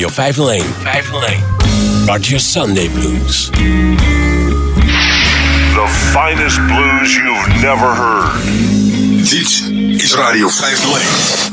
Radio 501. 501. Roger's Sunday Blues. The finest blues you've never heard. Dit is Radio 501.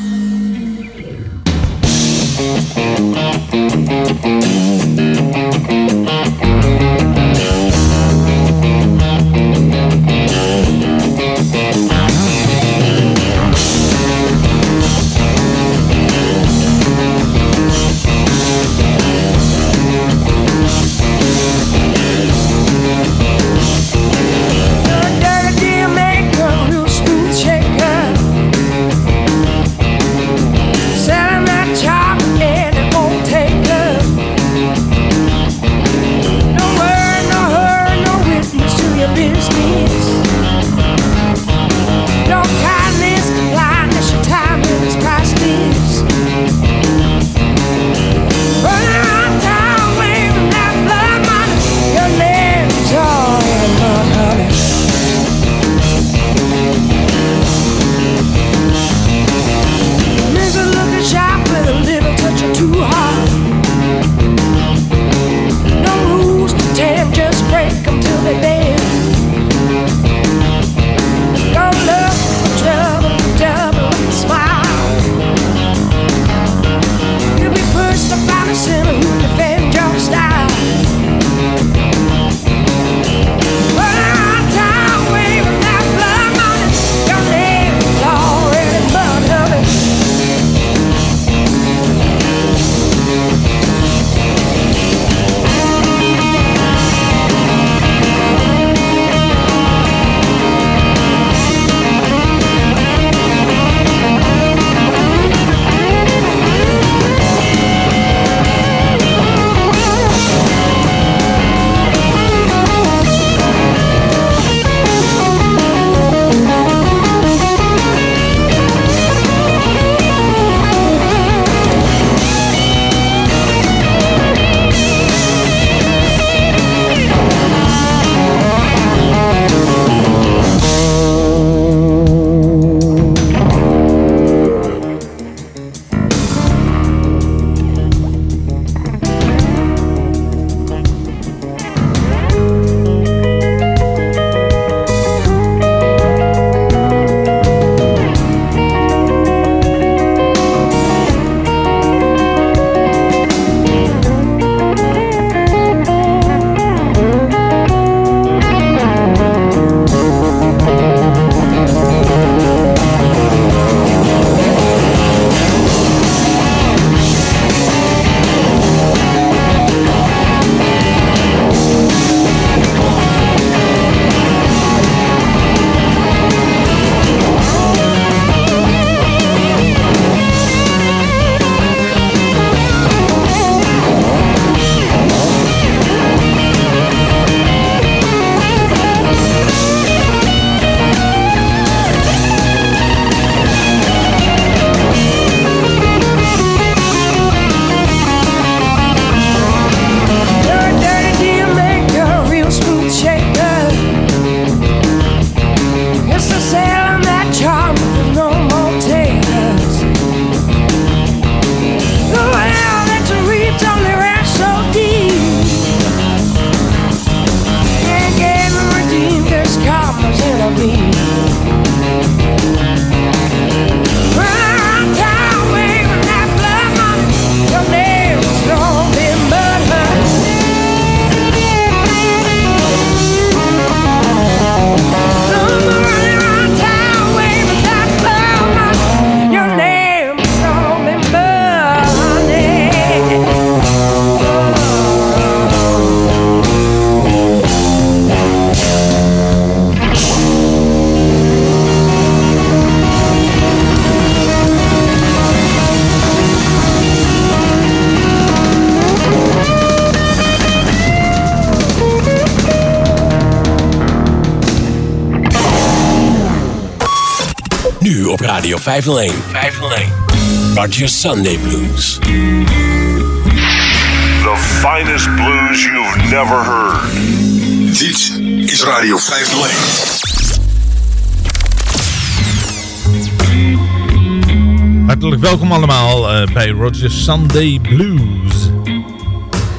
Radio 501. 501. Roger Sunday Blues. The finest blues you've never heard. Dit is Radio 501. Hartelijk welkom allemaal uh, bij Roger's Sunday Blues.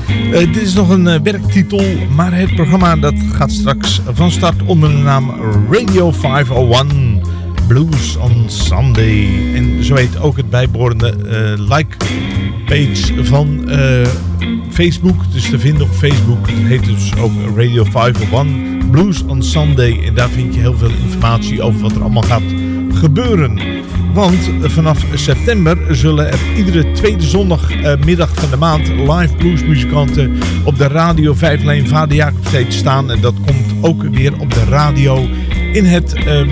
Uh, dit is nog een uh, werktitel, maar het programma dat gaat straks van start onder de naam Radio 501 Blues on Sunday. En zo heet ook het bijbehorende like page van Facebook. Dus te vinden op Facebook. Het heet dus ook Radio 501 Blues on Sunday. En daar vind je heel veel informatie over wat er allemaal gaat gebeuren. Want vanaf september zullen er iedere tweede zondagmiddag van de maand live bluesmuzikanten op de Radio 5 Lijn Vader Jacob steeds staan. En dat komt ook weer op de radio in het uh,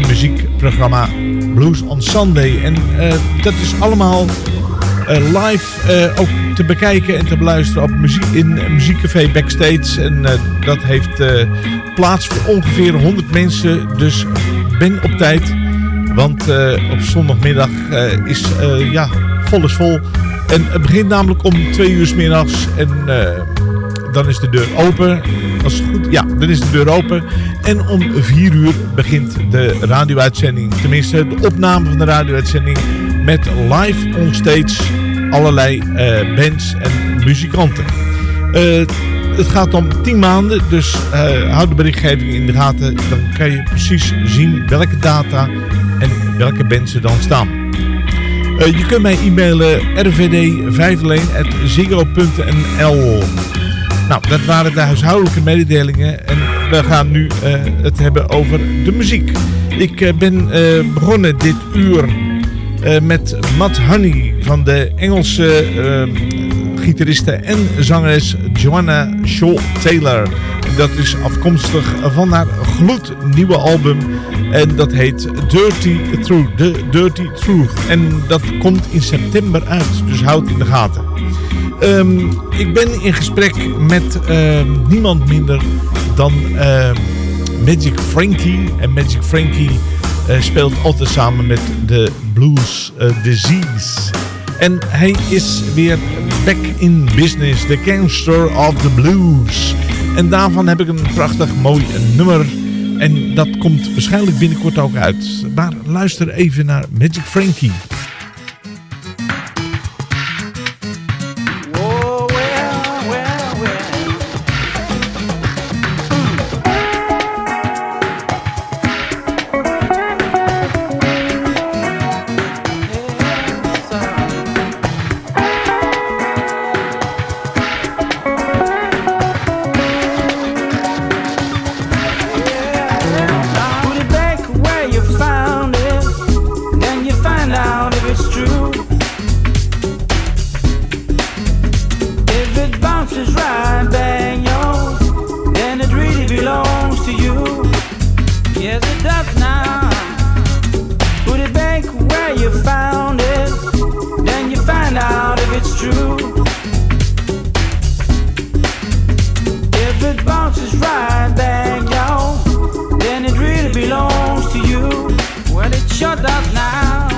muziekprogramma Blues on Sunday. En uh, dat is allemaal uh, live ook te bekijken en te beluisteren op muziek, in Muziekcafé Backstage. En dat heeft plaats voor ongeveer 100 mensen. Dus ben op tijd. Want op zondagmiddag is ja, vol vol. En het begint namelijk om twee uur s middags. En dan is de deur open. Als het goed, ja, dan is de deur open. En om vier uur begint de radio-uitzending. Tenminste, de opname van de radio-uitzending. Met live onstage allerlei bands en muzikanten. Het gaat om 10 maanden, dus uh, houd de berichtgeving in de gaten. Dan kan je precies zien welke data en welke bands er dan staan. Je kunt mij e-mailen rvd501.ziggo.nl Nou, dat waren de huishoudelijke mededelingen. We gaan nu uh, het hebben over de muziek. Ik ben begonnen dit uur met Matt Honey van de Engelse gitariste en zangeres Joanna Shaw Taylor. Dat is afkomstig van haar gloednieuwe album. En dat heet Dirty Truth. The Dirty Truth. En dat komt in september uit. Dus houd in de gaten. Um, ik ben in gesprek met um, niemand minder dan um, Magic Frankie. En Magic Frankie uh, speelt altijd samen met de Blues uh, Disease. En hij is weer back in business. The Gangster of the Blues. En daarvan heb ik een prachtig mooi nummer. En dat komt waarschijnlijk binnenkort ook uit. Maar luister even naar Magic Frankie. found it, then you find out if it's true. If it bounces right back, y'all, then it really belongs to you. Well, it's shut up now.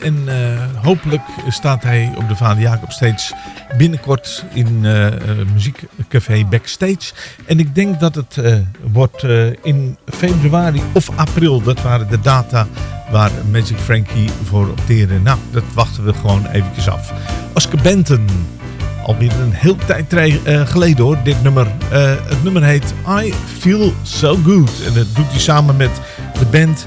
En eh, hopelijk staat hij op de Vader Jacob steeds binnenkort in uh, muziekcafé Backstage. En ik denk dat het wordt in februari of april. Dat waren de data waar Magic Frankie voor opteren. Nou, dat wachten we gewoon eventjes af. Oscar Benton. Alweer een heel tijd geleden hoor, dit nummer. het nummer heet I Feel So Good. En dat doet hij samen met de band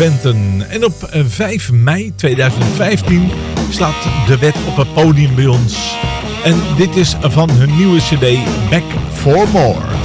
En op eh, 5 mei 2015 staat de wet op het podium bij ons. En dit is van hun nieuwe cd Back for More.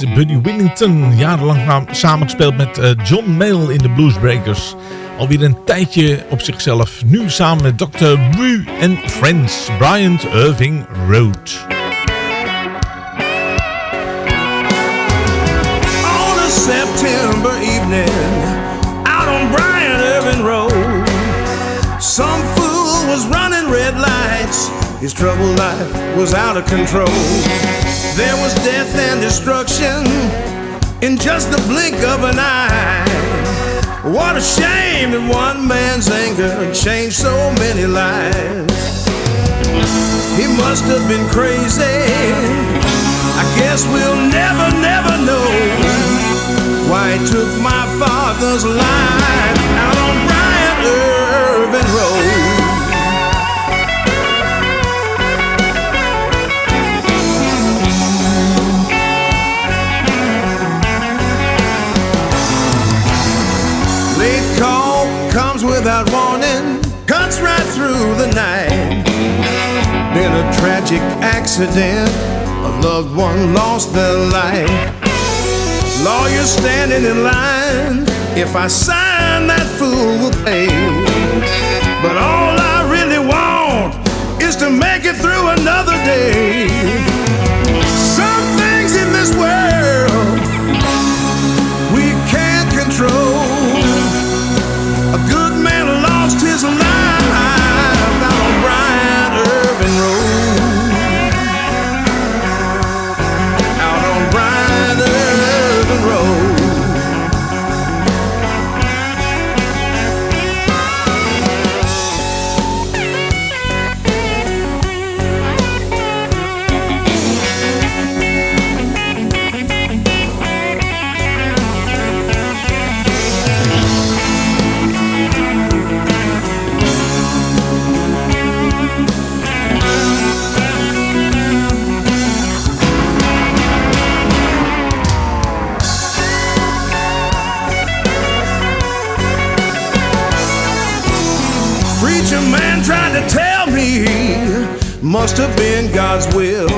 Buddy Willington. Jarenlang samengespeeld met eh, John Mayall in de Bluesbreakers. Alweer een tijdje op zichzelf. Nu samen met Dr. Bru en Friends. Bryant Irving Road. His troubled life was out of control. There was death and destruction in just the blink of an eye. What a shame that one man's anger changed so many lives. He must have been crazy. I guess we'll never, never know why he took my father's life out on Bryant Irving Road. Right through the night. Been a tragic accident, a loved one lost their life. Lawyers standing in line, if I sign, that fool will pay. But all I really want is to make it through another day. Must have been God's will.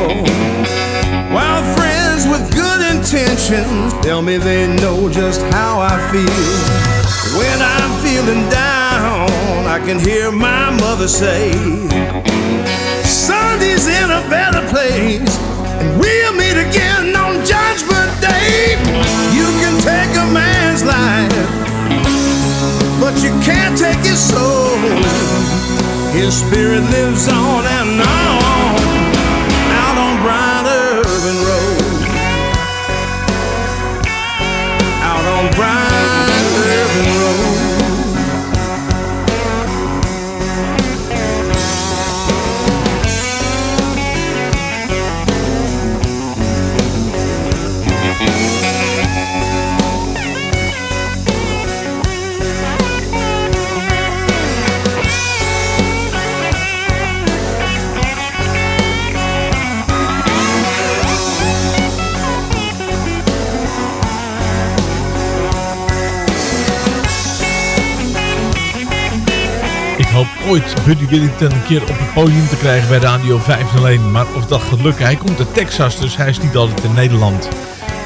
While friends with good emotions tell me they know just how I feel. When I'm feeling down, I can hear my mother say, Sunday's in a better place, and we'll meet again on Judgment Day. You can take a man's life, but you can't take his soul. His spirit lives on and on ooit Buddy Willington een keer op het podium te krijgen bij Radio 501. Maar of dat gaat lukken, hij komt uit Texas, dus hij is niet altijd in Nederland.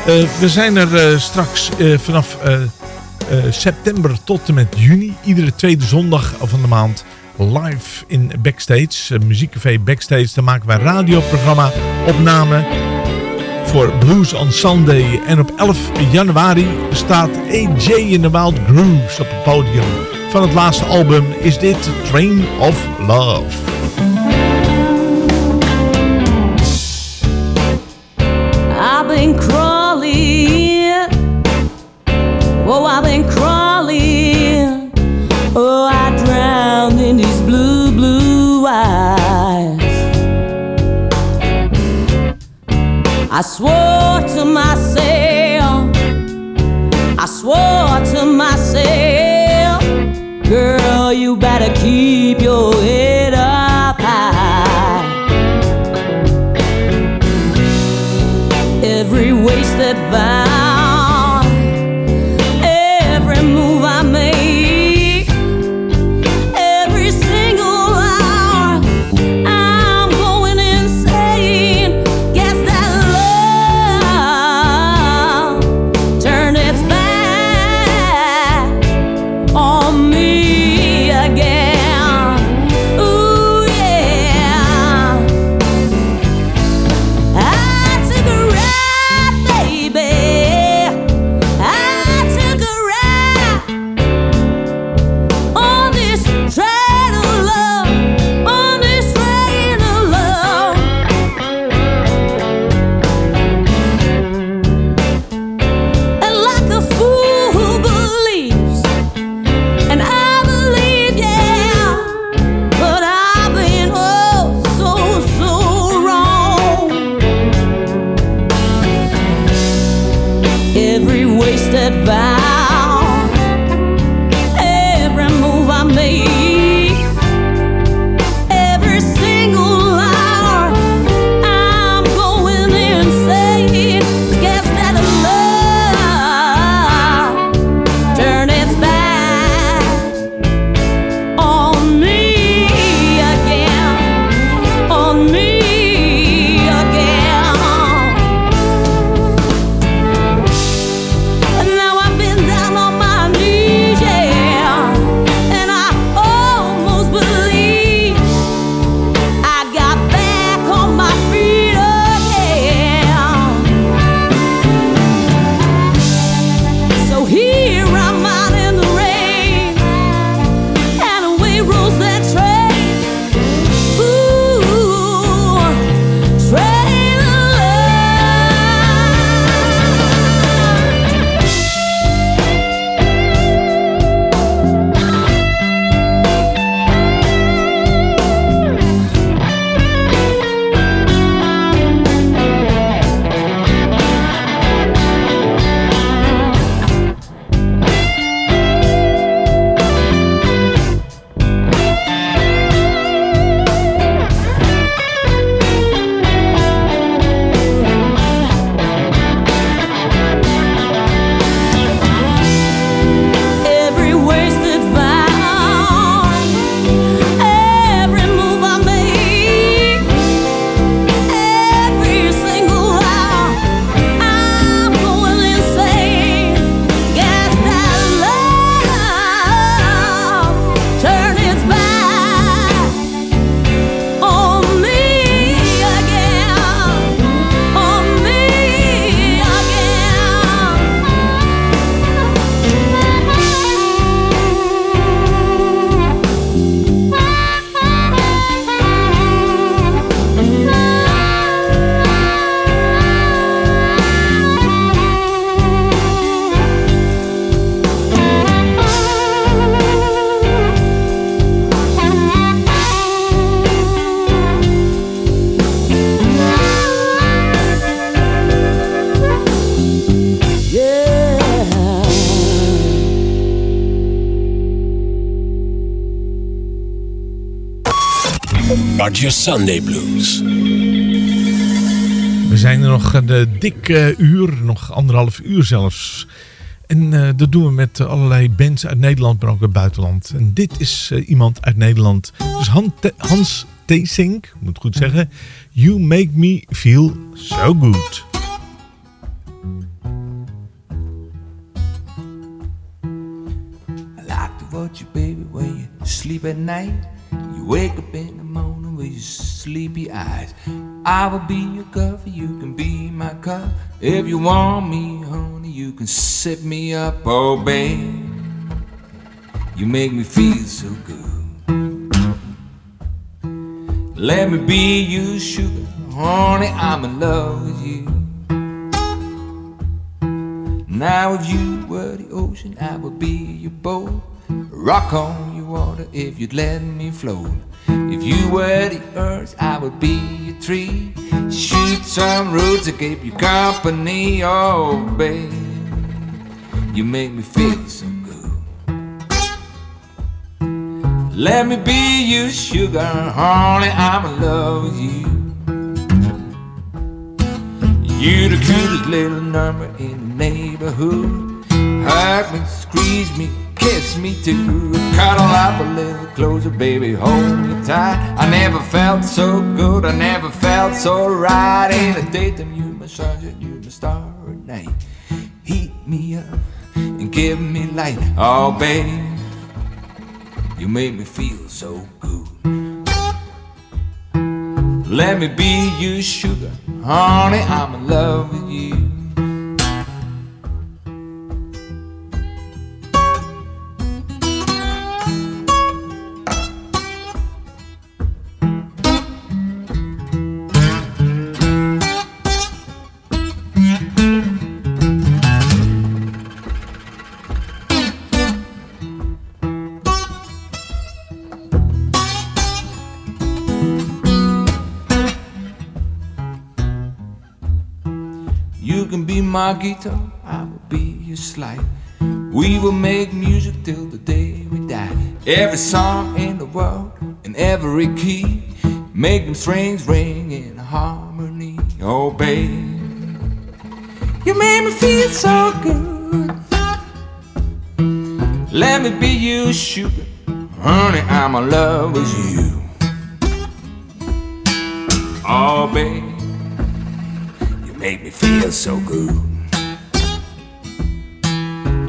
Eh, we zijn er eh, straks eh, vanaf september tot en met juni. Iedere tweede zondag van de maand live in Backstage. Muziekcafé Backstage. Daar maken wij een radioprogramma opname voor Blues on Sunday. En op 11 januari staat AJ in the Wild Grooves op het podium. Van het laatste album is dit Train of Love. Sunday Blues. We zijn er nog een dik eh, uur, nog anderhalf uur zelfs. En eh, dat doen we met allerlei bands uit Nederland, maar ook uit het buitenland. En dit is eh, iemand uit Nederland. Dus Han Hans Teesink, moet goed zeggen. You make me feel so good. I like to watch you, baby, when you sleep at night. You wake up in the morning with your sleepy eyes. I will be your coffee, you can be my cup. If you want me, honey, you can sip me up, oh, babe. You make me feel so good. Let me be your sugar, honey, I'm in love with you. Now if you were the ocean, I would be your boat. Rock on your water if you'd let me float. If you were the earth, I would be your tree. Shoot some roots to keep you company, oh babe. You make me feel so good. Let me be your sugar, honey, I'm in love with you. You the cutest little number in the neighborhood. Hug me, squeeze me, kiss me too. Cuddle up a little closer, baby, hold me tight. I never felt so good, I never felt so right. In the daytime, you my sunshine, you my star at night. Heat me up and give me light, oh babe. You make me feel so good. Let me be your sugar, honey. I'm in love with. You I will be your slide. We will make music till the day we die. Every song in the world, in every key, make them strings ring in harmony. Oh, babe, you made me feel so good. Let me be your sugar, honey. I'm in love with you. Oh, babe. You make me feel so good.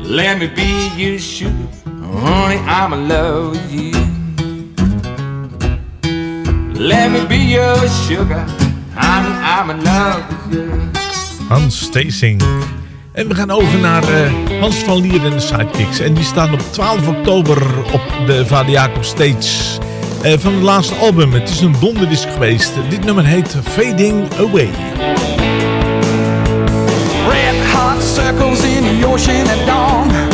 Let me be your sugar, honey. I'm love you. Let me be your sugar, honey. I'm love you. Hans Steesing. En we gaan over naar eh, Hans van Lier en de Sidekicks. En die staan op 12 oktober op de Vader Jacob Stage eh, van het laatste album. Het is een donderdisc geweest. Dit nummer heet Fading Away. Circles in the ocean at dawn.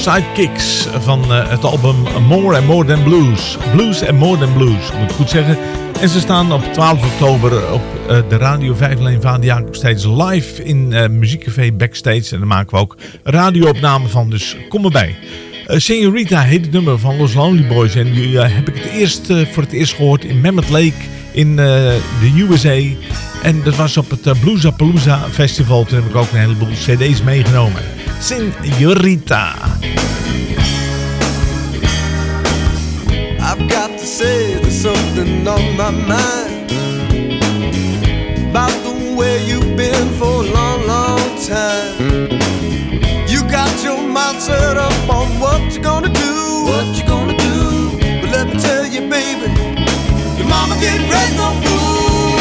Sidekicks van eh, het album More and More Than Blues. Blues and More Than Blues, moet ik goed zeggen. En ze staan op 12 oktober op eh, de Radio 5 Leen van Jacob steeds live in eh Muziekcafé Backstage. En daar maken we ook radioopname van, dus kom erbij. Senorita heet het nummer van Los Lonely Boys. En die heb ik het eerst, voor het eerst gehoord in Mammoth Lake in de USA. En dat was op het Bluesapalooza Festival. Toen heb ik ook een heleboel cd's meegenomen. Senorita. Say there's something on my mind about the way you've been for a long, long time. You got your mind set up on what you're gonna do, what you're gonna do. But let me tell you, baby, your mama getting ready no fool.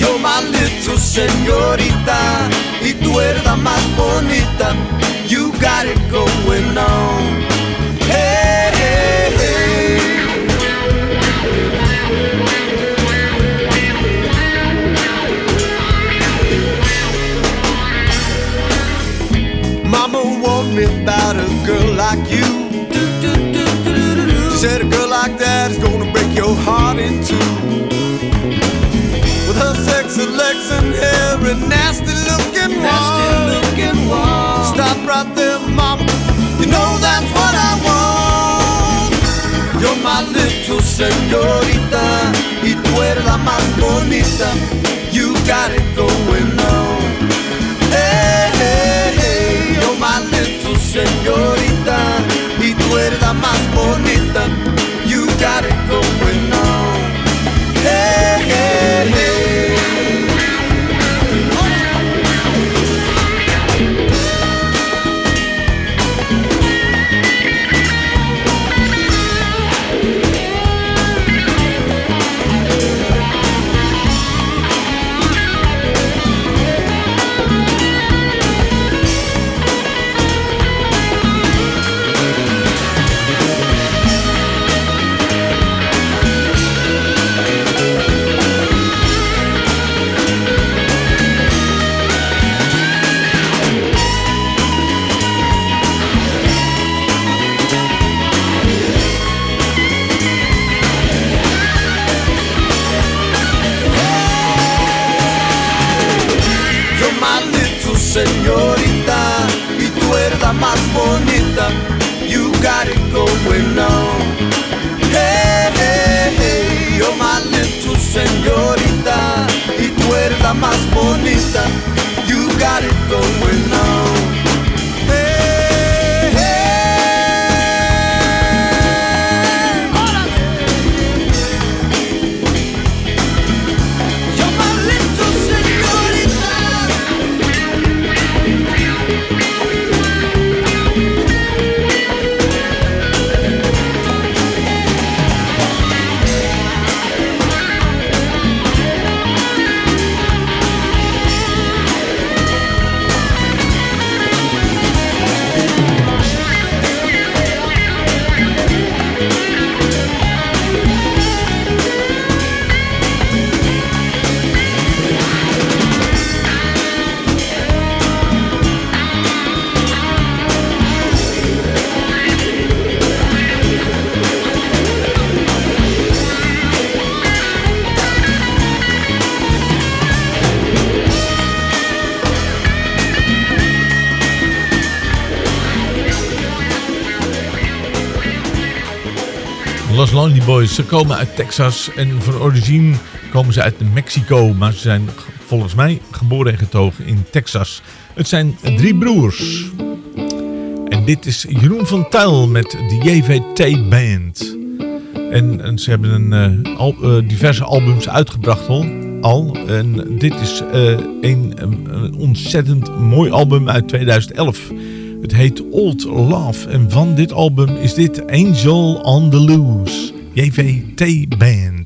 You're my little señorita, y tú eres la más bonita. You got it going on. About a girl like you. She said a girl like that is gonna break your heart in two. With her sexy legs and hair and nasty looking nasty looking Stop right there, mama. You know that's what I want. You're my little señorita, y tú eres la más bonita. You got it going señorita, y tú eres la más bonita. You got it bonita, you got it going on. Hey, hey, hey, you're my little señorita, y tú eres la más bonita, you got it going Ze komen uit Texas en van origine komen ze uit Mexico. Maar ze zijn volgens mij geboren en getogen in Texas. Het zijn drie broers. En dit is Jeroen van Tuil met de JVT Band. En, ze hebben een, eh, eh, diverse albums uitgebracht al. al. En dit is eh, een ontzettend mooi album uit 2011. Het heet Old Love. En van dit album is dit Angel on the Loose. JVT Band.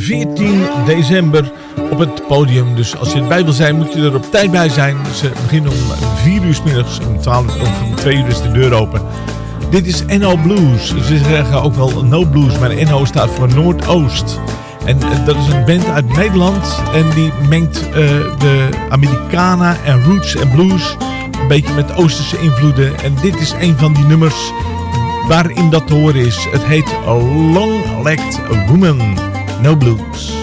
14 december op het podium. Dus als je erbij wil zijn, moet je er op tijd bij zijn. Ze beginnen om 4 uur middags, om, 12, 2 uur is de deur open. Dit is NO Blues. Ze zeggen ook wel No Blues, maar NO staat voor Noordoost. En eh, dat is een band uit Nederland en die mengt eh, de Americana en Roots en Blues een beetje met Oosterse invloeden. En dit is een van die nummers waarin dat te horen is. Het heet Long Legged Woman. No Blues.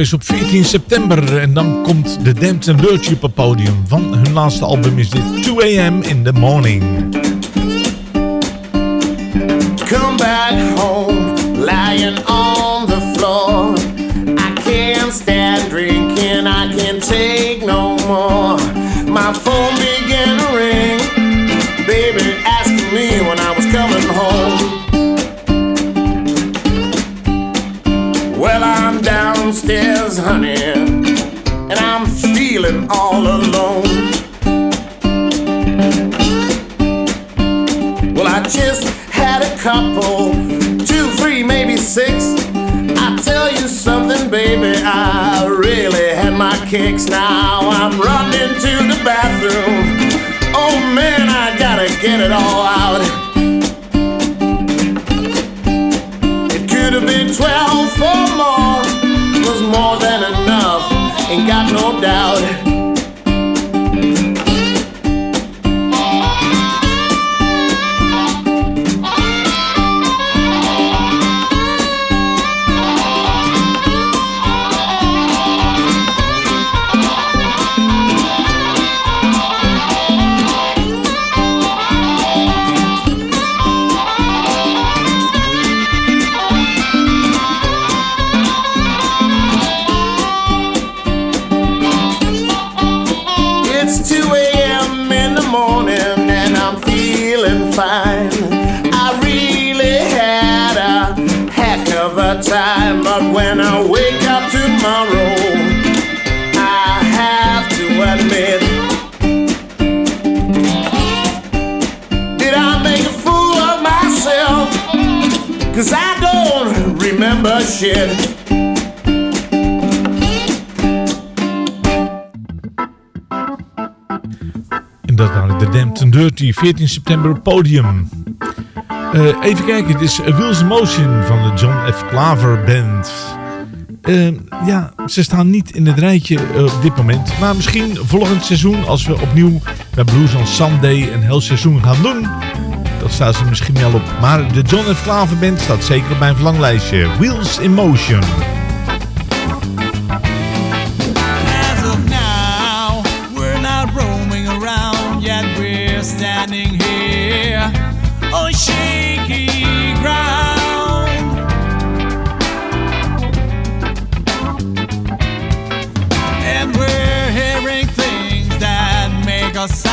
is op 14 september en dan komt de Dampton Bird op het podium. Van hun laatste album is dit 2 a.m. in the morning. Come back home, lying on the floor. I can't stand drinking, I take no more. My phone kicks now. I'm running to the bathroom. Oh man, I gotta get it all out. It could have been 12 or more. It was more than enough, ain't got no doubt. shit. En dat waren de Damned and Dirty, 14 september podium. Eh, even kijken, het is Wills Motion van de John F. Klaver Band. Eh, ja, ze staan niet in het rijtje eh, op dit moment. Maar misschien volgend seizoen als we opnieuw bij Blues on Sunday een heel seizoen gaan doen dat staat ze misschien wel op. Maar de John F. Band staat zeker op mijn verlanglijstje. Wheels in Motion. As of now, we're not roaming around, yet we're standing here on shaky ground. And we're hearing things that make us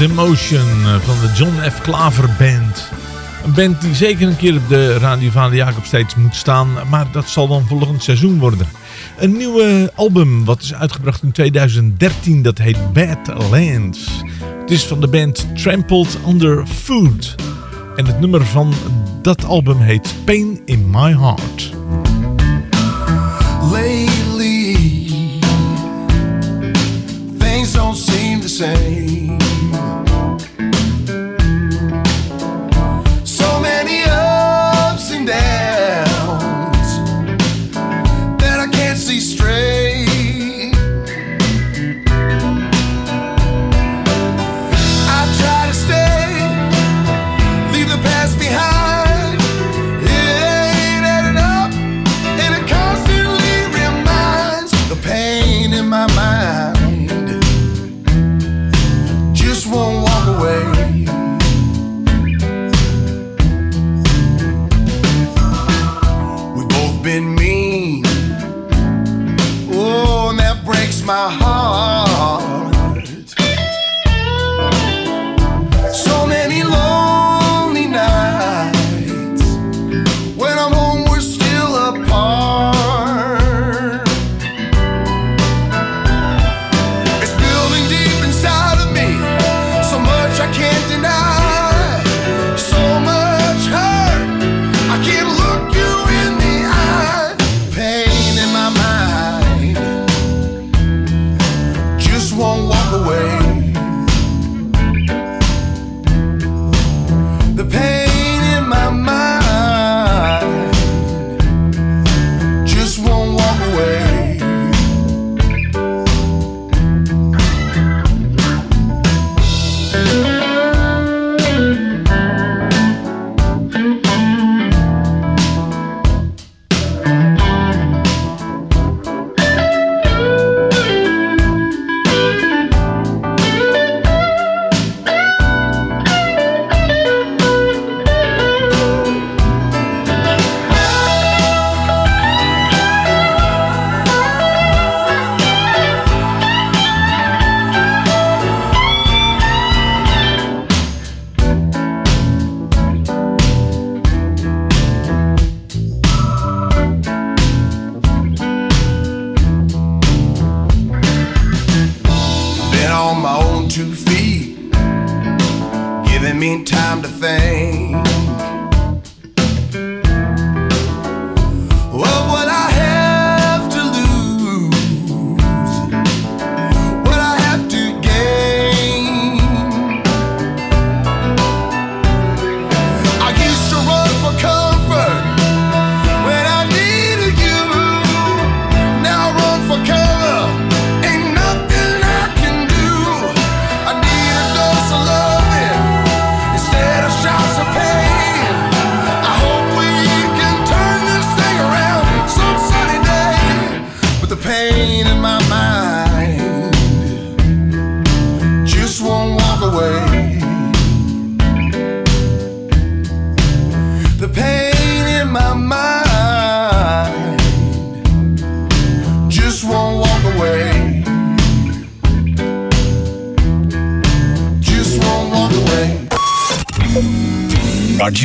Wheels in Motion eh, van de John F. Klaver Band. Een band die zeker een keer op de Radio van de Jacob steeds moet staan, maar dat zal dan volgend seizoen worden. Een nieuwe album wat is uitgebracht in 2013, dat heet Badlands. Het is van de band Trampled Under Food. En het nummer van dat album heet Pain in My Heart. Lately, things don't seem the same.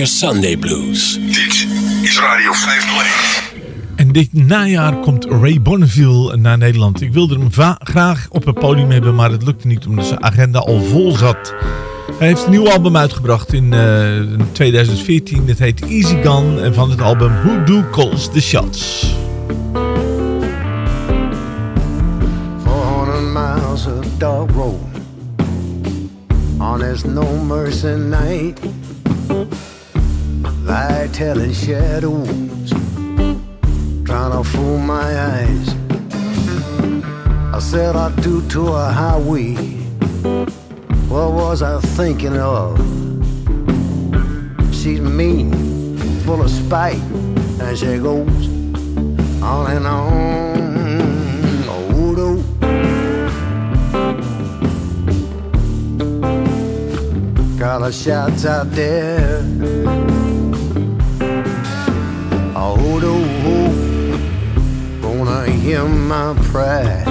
Sunday Blues. Dit is Radio 501. En dit najaar komt Ray Bonneville naar Nederland. Ik wilde hem graag op het podium hebben, maar het lukte niet omdat zijn agenda al vol zat. Hij heeft een nieuw album uitgebracht in eh, 2014. Het heet Easy Gun en van het album Who Do Calls the Shots. Trying to fool my eyes. I said I'd do to a highway. What was I thinking of? She's mean, full of spite, and she goes on and on. Oh. Got a shots out there. Oh. Hear my pride.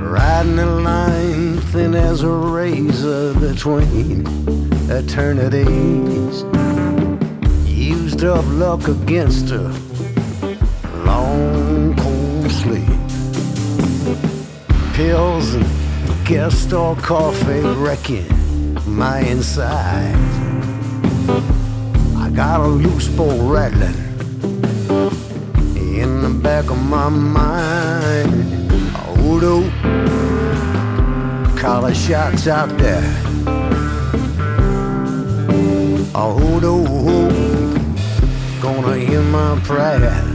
Riding a line thin as a razor between eternities. Used up luck against her long cold sleep. Pills and guest store coffee wrecking my insides. I got a loose bolt rattling back of my mind. Oh, no. Collar shots out there. Oh, no. Gonna hear my prayer.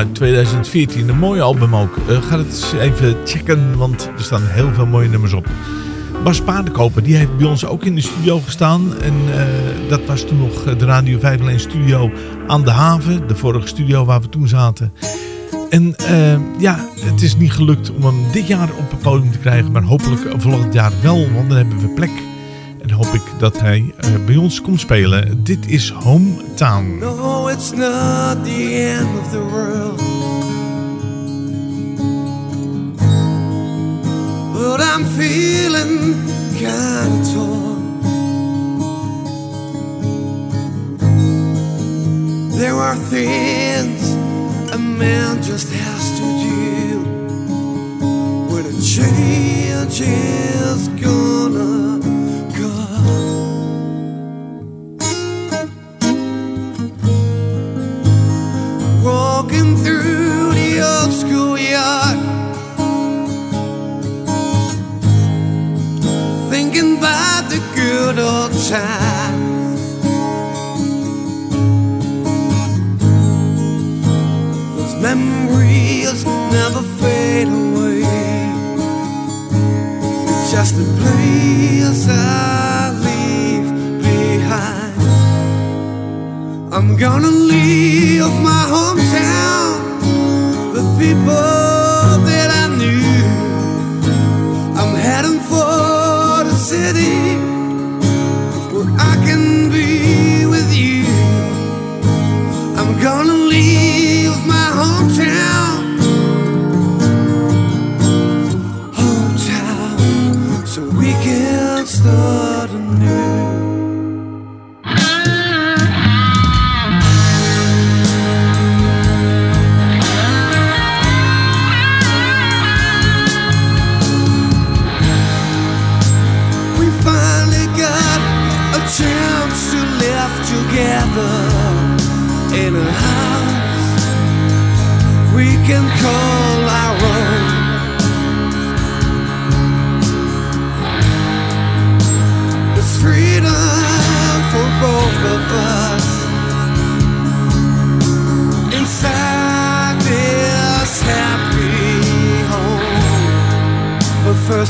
Uit 2014. Een mooi album ook. Eh, ga het even checken, want er staan heel veel mooie nummers op. Bas Paardenkoper, die heeft bij ons ook in de studio gestaan. En eh, dat was toen nog de Radio 501 studio aan de haven. De vorige studio waar we toen zaten. En eh, ja, het is niet gelukt om hem dit jaar op het podium te krijgen. Maar hopelijk volgend jaar wel, want dan hebben we plek. En hoop ik dat hij eh, bij ons komt spelen. Dit is Hometown. No, it's not the end of the world. Feeling kinda torn. There are things a man just has to do when a change is gonna good old times. Those memories never fade away. It's just a place I leave behind. I'm gonna leave my hometown, the people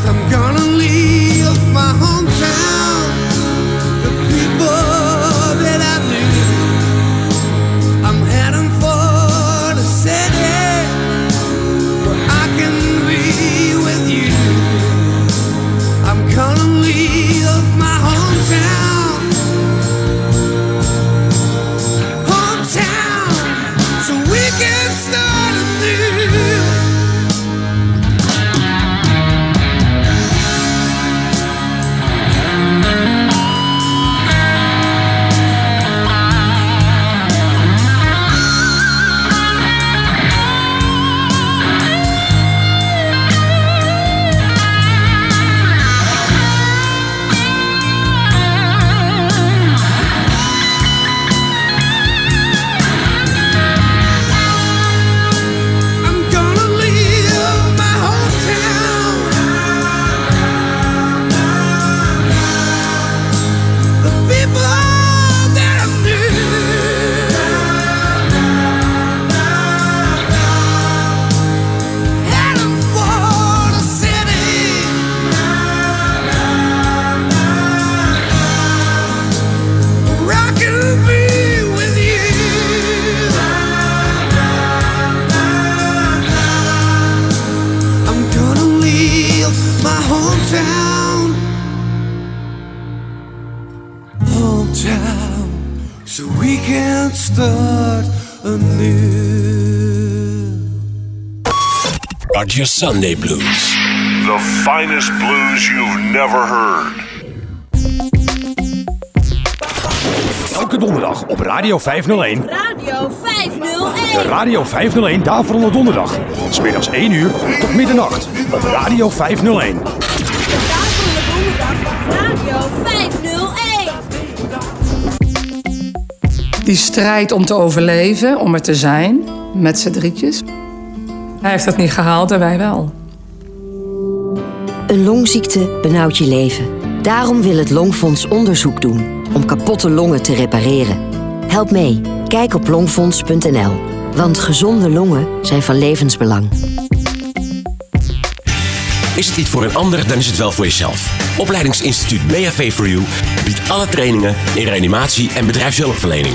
I'm gone. Sunday Blues. The finest blues you've never heard. Elke donderdag op Radio 501. Radio 501. De Radio 501 Daverende Donderdag. Van 's middags 1 uur tot middernacht op Radio 501. Daverende Donderdag op Radio 501. Die strijd om te overleven, om er te zijn, met z'n drietjes. Hij heeft dat niet gehaald en wij wel. Een longziekte benauwt je leven. Daarom wil het Longfonds onderzoek doen om kapotte longen te repareren. Help mee. Kijk op longfonds.nl. Want gezonde longen zijn van levensbelang. Is het niet voor een ander, dan is het wel voor jezelf. Opleidingsinstituut BHV for You biedt alle trainingen in reanimatie en bedrijfshulpverlening.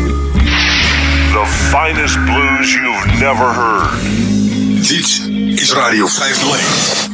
The finest blues you've never heard. Dit is Radio 501.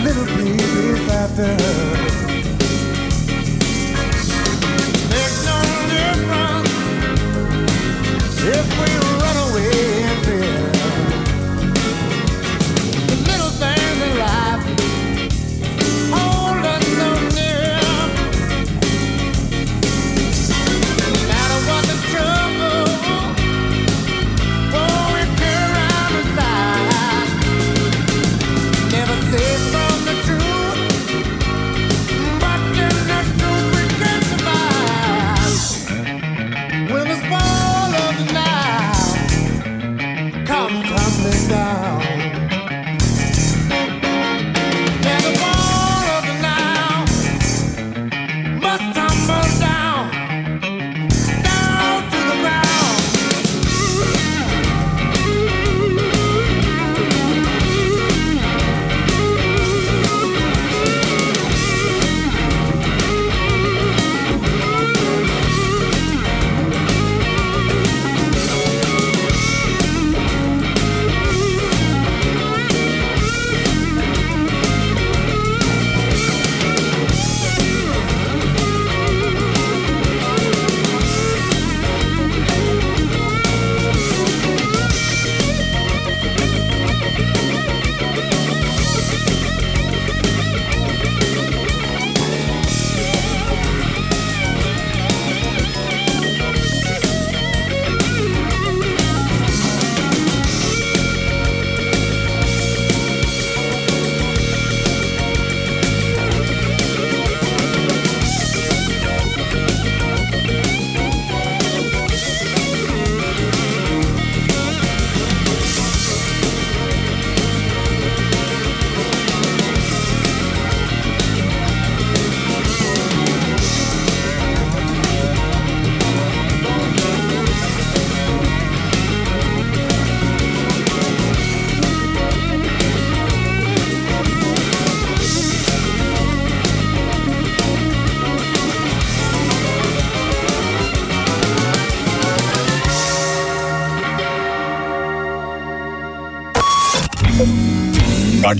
Little piece after.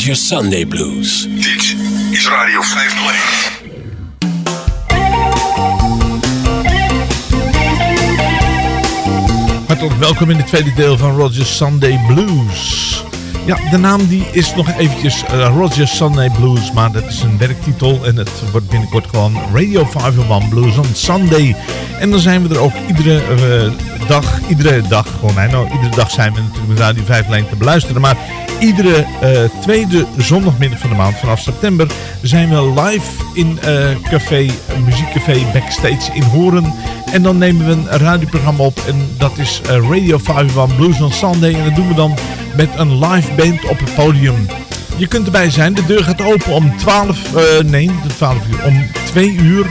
Roger Sunday Blues. Dit is Radio 501. Hartelijk welkom in het tweede deel van Roger's Sunday Blues. Ja, de naam die is nog eventjes uh, Roger's Sunday Blues, maar dat is een werktitel en het wordt binnenkort gewoon Radio 501 Blues on Sunday. En dan zijn we er ook iedere uh, dag, iedere dag, gewoon nou, iedere dag zijn we natuurlijk met Radio 5 lijn te beluisteren, maar iedere uh, tweede zondagmiddag van de maand vanaf september zijn we live in café, muziekcafé Backstage in Horen. En dan nemen we een radioprogramma op en dat is Radio 501 Blues on Sunday en dat doen we dan met een live band op het podium. Je kunt erbij zijn. De deur gaat open om 12, uh, nee, 12 uur, om 2 uur.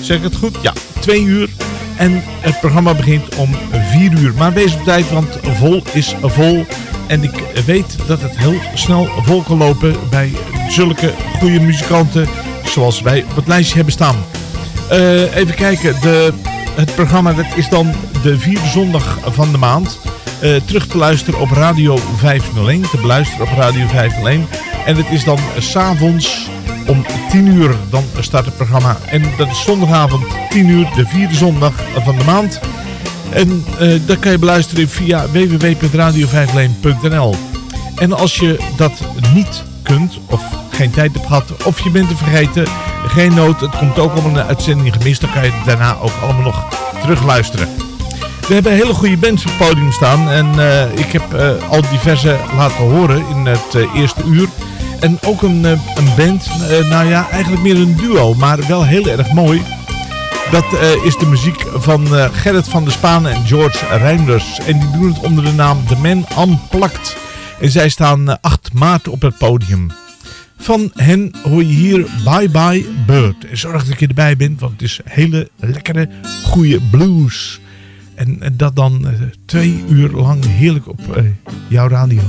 Zeg ik het goed? Ja, 2 uur. En het programma begint om 4 uur. Maar wees op tijd, want vol is vol. En ik weet dat het heel snel vol kan lopen bij zulke goede muzikanten zoals wij op het lijstje hebben staan. Uh, even kijken, de, het programma dat is dan de vierde zondag van de maand. Uh, terug te luisteren op Radio 501. Te beluisteren op Radio 501. En het is dan uh, s'avonds om 10 uur. Dan start het programma. En dat is zondagavond 10 uur, de vierde zondag van de maand. En eh, dat kan je beluisteren via www.radio5leen.nl. En als je dat niet kunt, of geen tijd hebt gehad, of je bent er vergeten, geen nood, het komt ook allemaal de uitzending gemist, dan kan je daarna ook allemaal nog terugluisteren. We hebben hele goede bands op het podium staan en eh, ik heb eh, al diverse laten horen in het eh, eerste uur. En ook een, een band, nou ja, eigenlijk meer een duo, maar wel heel erg mooi. Dat is de muziek van Gerrit van der Spaan en George Reinders. En die doen het onder de naam The Man Unplugged. En zij staan eh, 8 maart op het podium. Van hen hoor je hier Bye Bye Bird. En zorg dat je erbij bent, want het is hele lekkere, goede blues. En, en dat dan eh, twee uur lang heerlijk op eh, jouw radio.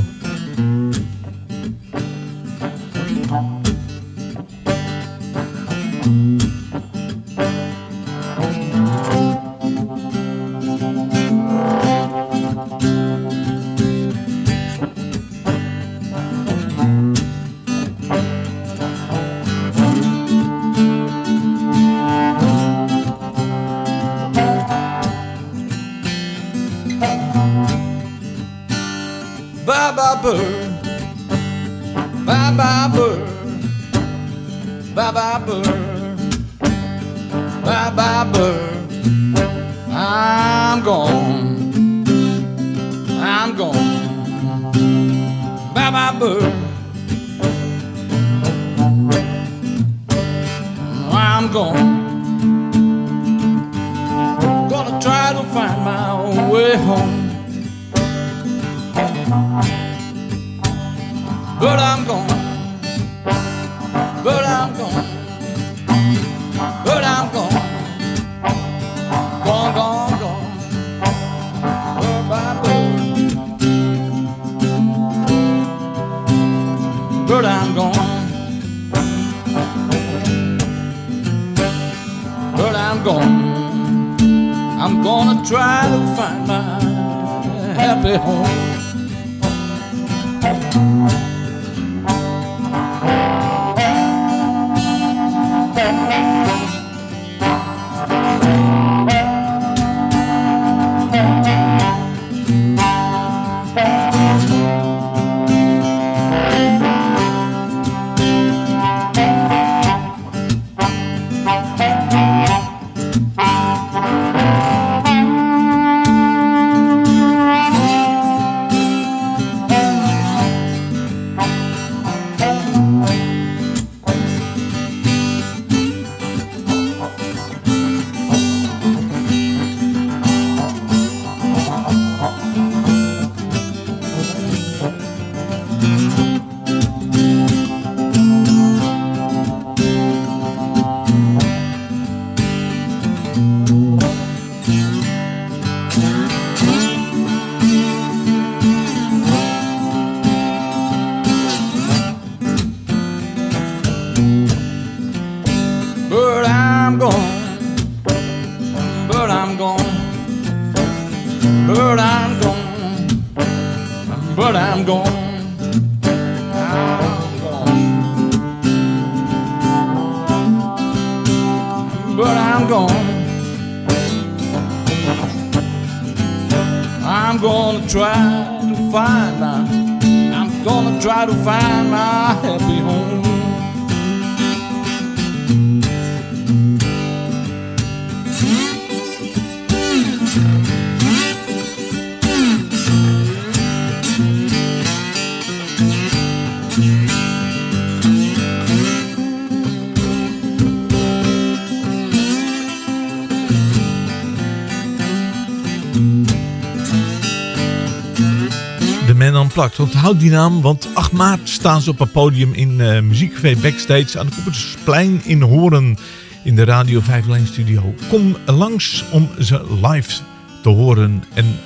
Unplugged. Onthoud die naam, want 8 maart staan ze op een podium in eh Muziekcafé Backstage aan de Koepersplein in Horen in de Radio 5 Lijn studio. Kom langs om ze live te horen en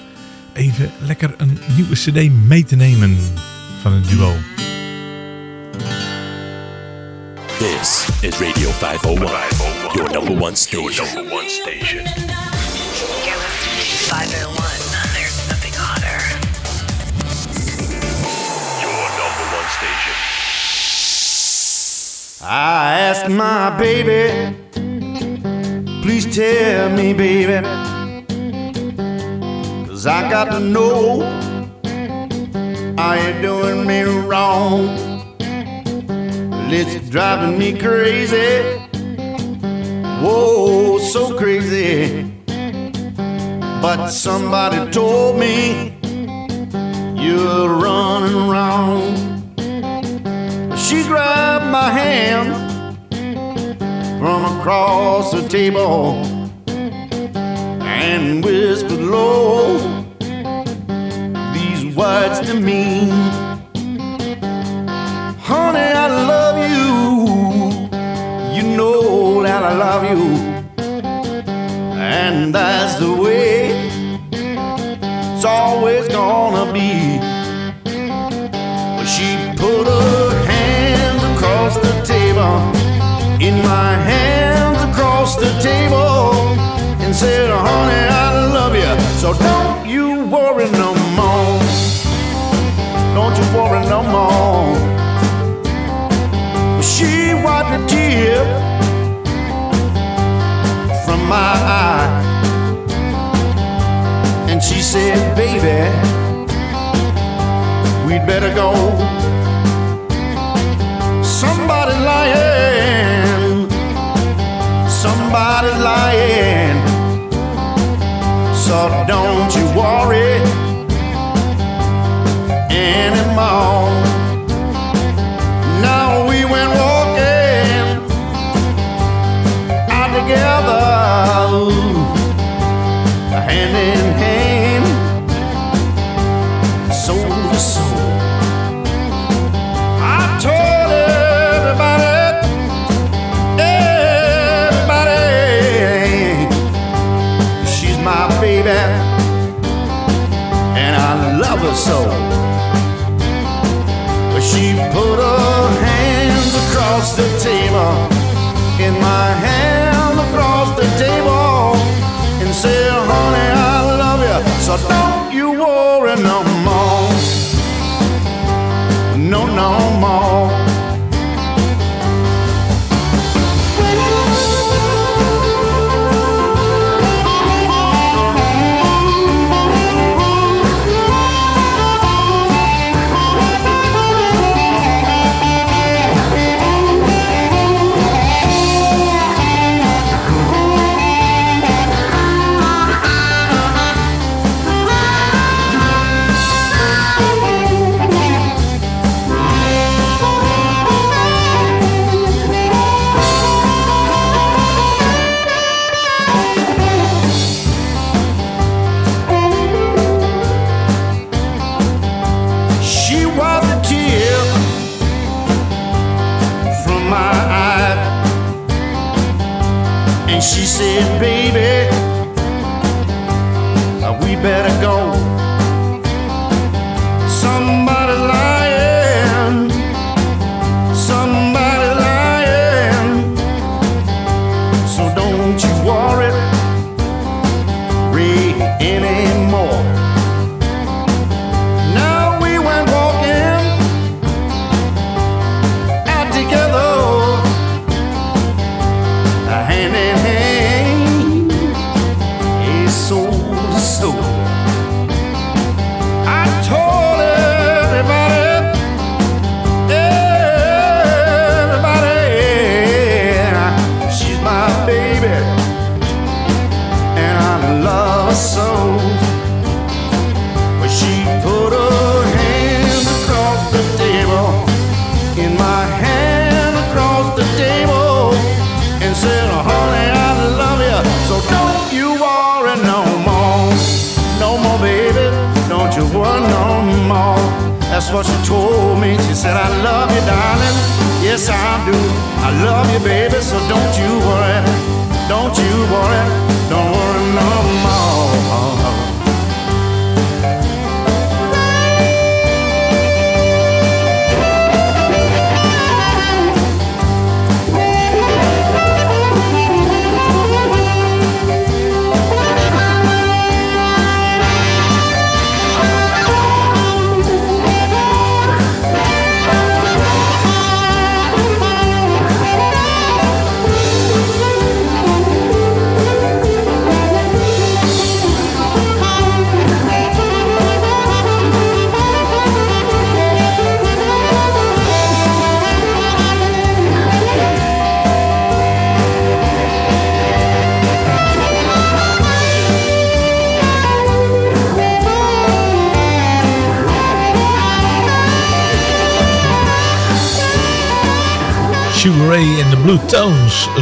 even lekker een nieuwe cd mee te nemen van een duo. This is Radio 501, your number one station. Number one station. You're listening to 501. I asked my baby, please tell me, baby, cause I got to know are you doing me wrong? Well, it's driving me crazy. Whoa, so crazy. But somebody told me you're running around. She grabbed my hand from across the table and whispered low these words to me. Honey, I love you. You know that I love you. And that's the table, in my hands across the table, and said, Honey, I love you. So don't you worry no more. Don't you worry no more. She wiped a tear from my eye. And she said, Baby, we'd better go. Somebody's lying. So don't you worry anymore. Her so. She put her hands across the table, in my hand across the table, and said, Honey, I love you, so don't you worry no more. No, no more. see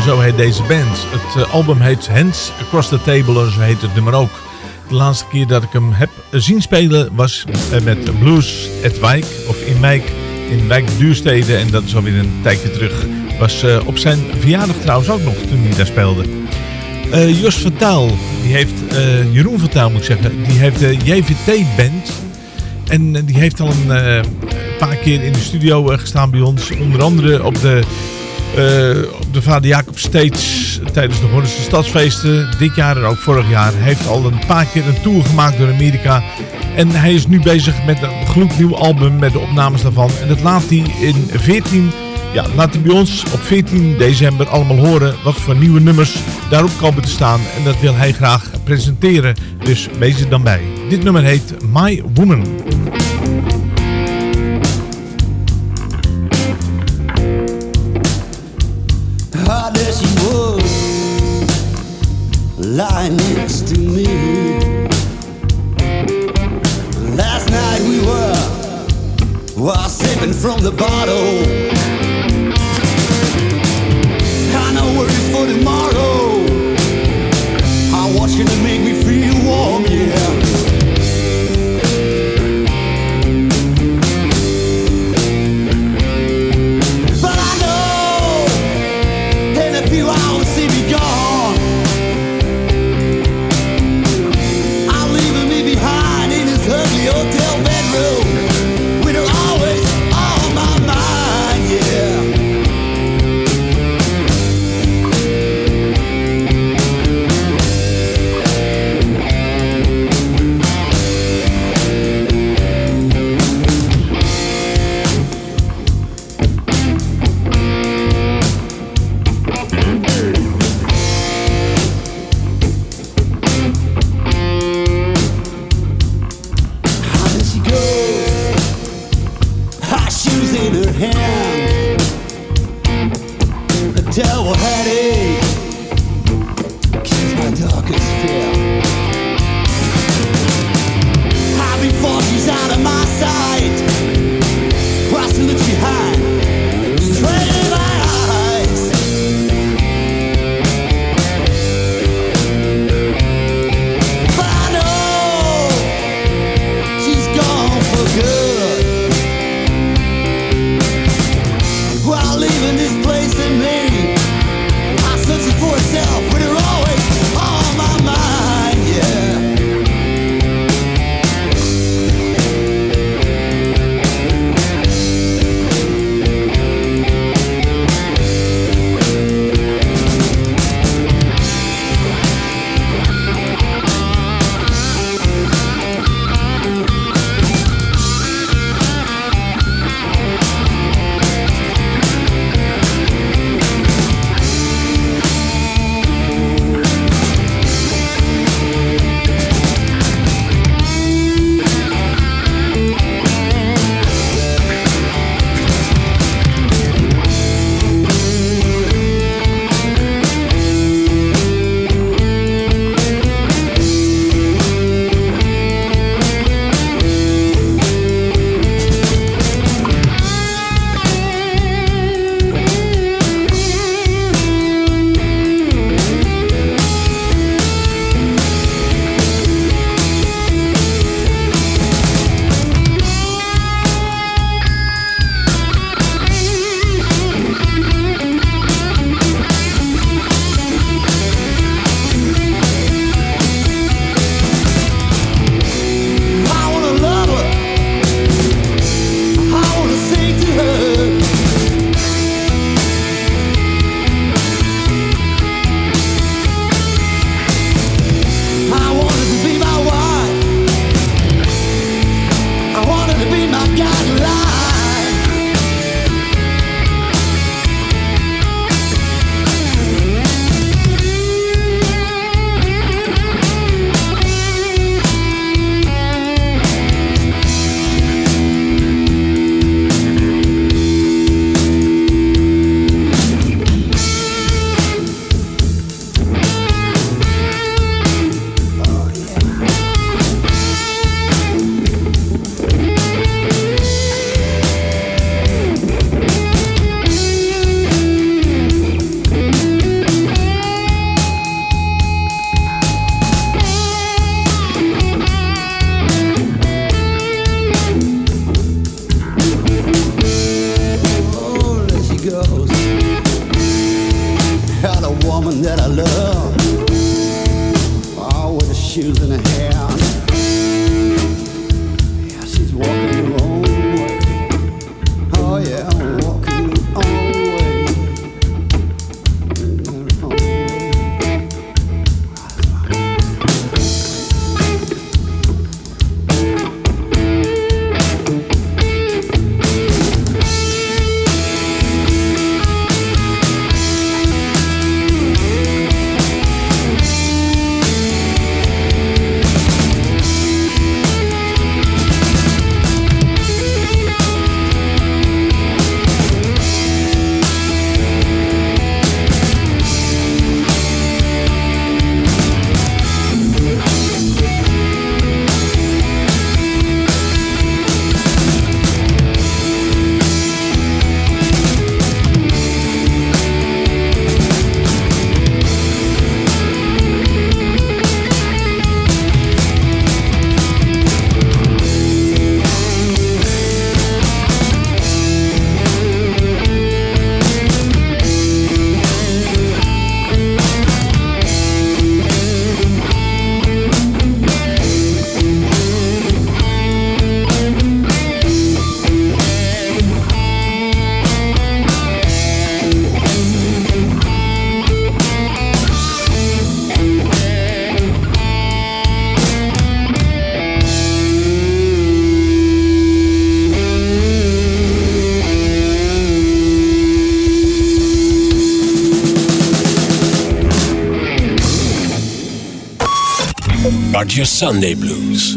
Zo heet deze band. Het eh, album heet Hands Across the Table, zo heet het nummer ook. De laatste keer dat ik hem heb zien spelen was eh, met Blues at Wijk, of in Wijk, in Wijk Duurstede. En dat is alweer een tijdje terug. Was eh, op zijn verjaardag trouwens ook nog, toen hij daar speelde. Jos Vertaal, die heeft, Jeroen Vertaal moet ik zeggen, die heeft de JVT-band. En die heeft al een paar keer in de studio gestaan bij ons. Onder andere op de, op de Vader Jacob Stage tijdens de Hordense Stadsfeesten. Dit jaar en ook vorig jaar. Heeft al een paar keer een tour gemaakt door Amerika. En hij is nu bezig met een gloednieuw album met de opnames daarvan. En dat laat hij in 14... Ja, laat hij bij ons op 14 december allemaal horen wat voor nieuwe nummers daarop komen te staan. En dat wil hij graag presenteren. Dus wees er dan bij. Dit nummer heet My Woman. Roger Sunday Blues.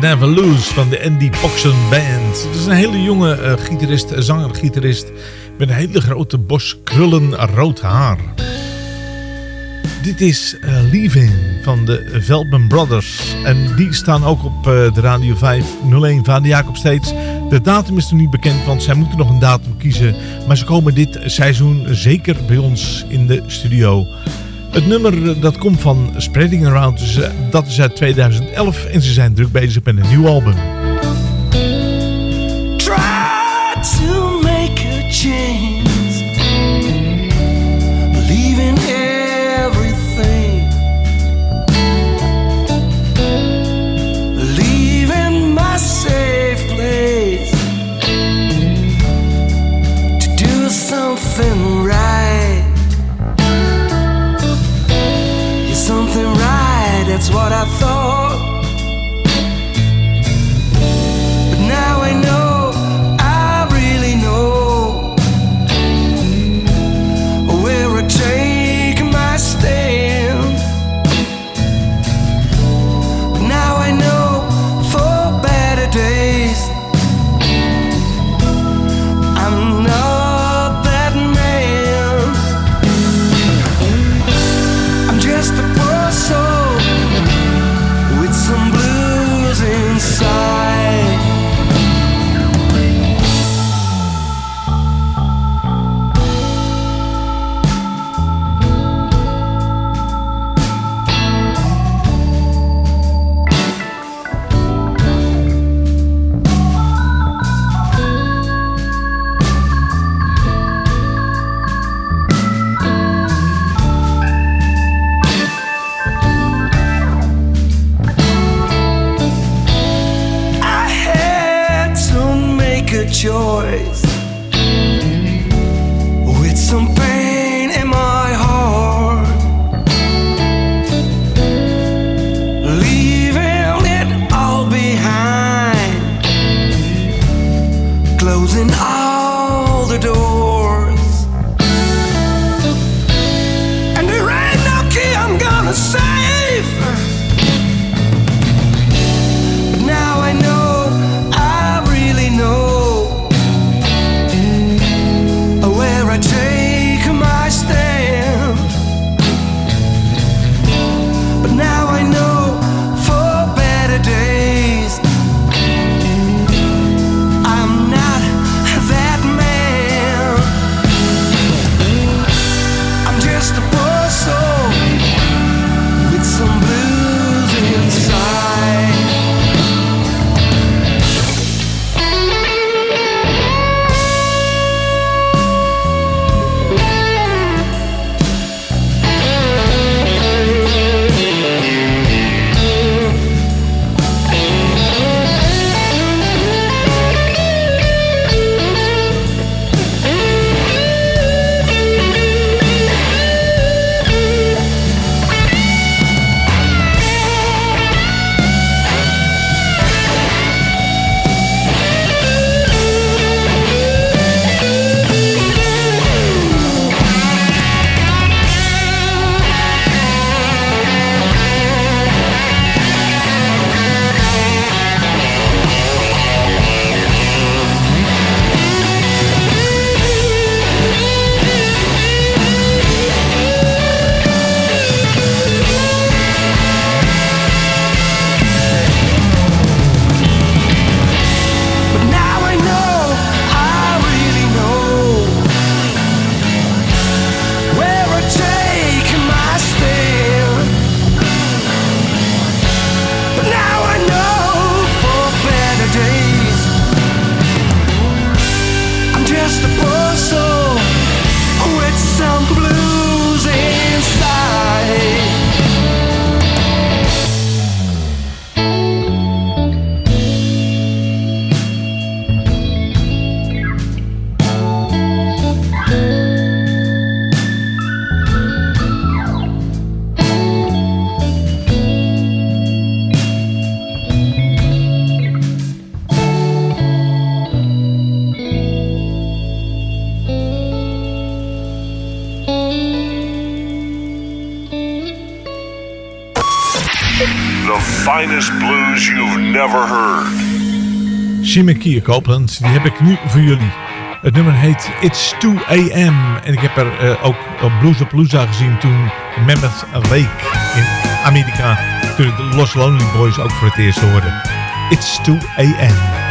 Never Lose van de Andy Poxon Band. Het is een hele jonge eh, gitarist, eh, zanger-gitarist met een hele grote bos krullen rood haar. Dit is eh, Leaving van de Veldman Brothers. En die staan ook op de Radio 501 van de Jacob steeds. De datum is nog niet bekend, want zij moeten nog een datum kiezen. Maar ze komen dit seizoen zeker bij ons in de studio. Het nummer eh, dat komt van Spreading Around, dus, eh, dat is uit 2011. En ze zijn druk bezig met een nieuw album. just never heard. Shimikia Copeland, die heb ik nu voor jullie. Het nummer heet It's 2 AM. En ik heb er eh, ook op Blues of Palooza gezien toen Mammoth Lake in Amerika. Toen de Los Lonely Boys ook voor het eerst hoorde. It's 2 AM.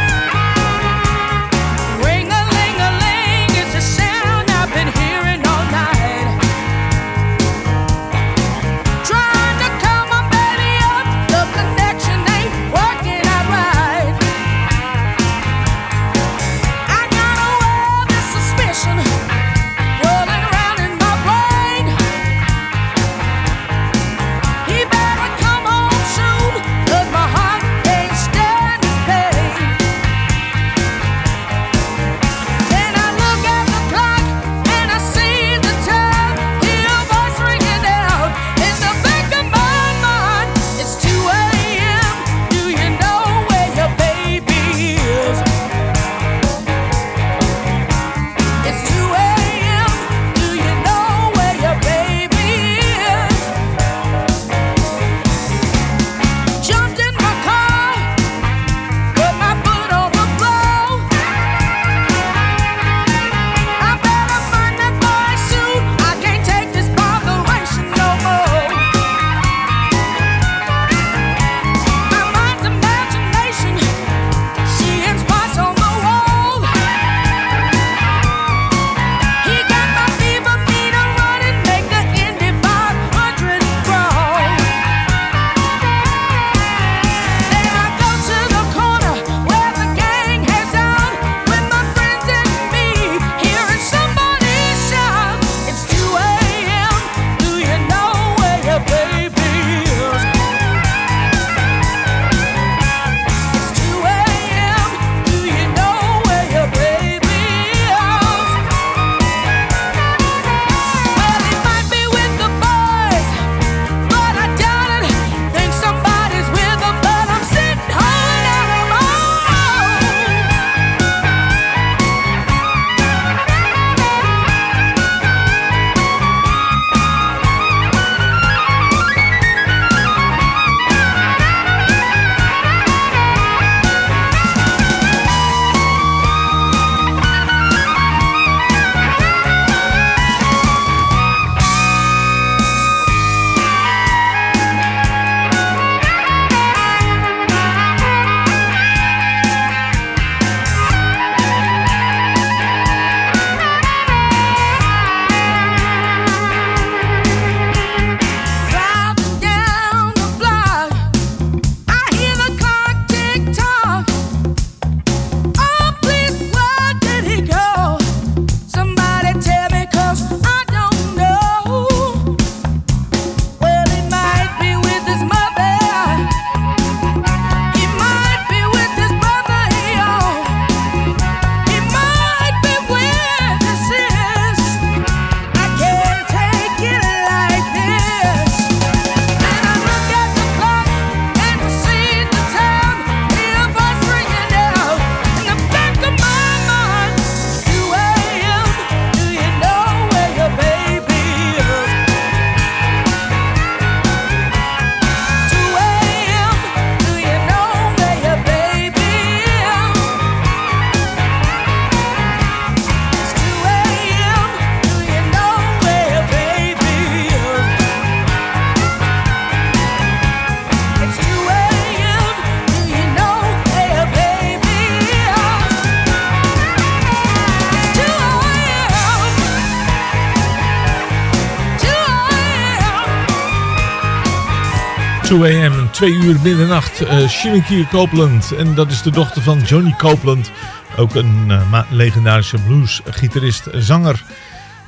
2 a.m. 2 am, 2 uur middernacht. Uh, Shimikia Copeland. En dat is de dochter van Johnny Copeland. Ook een eh, ma- legendarische bluesgitarist, zanger.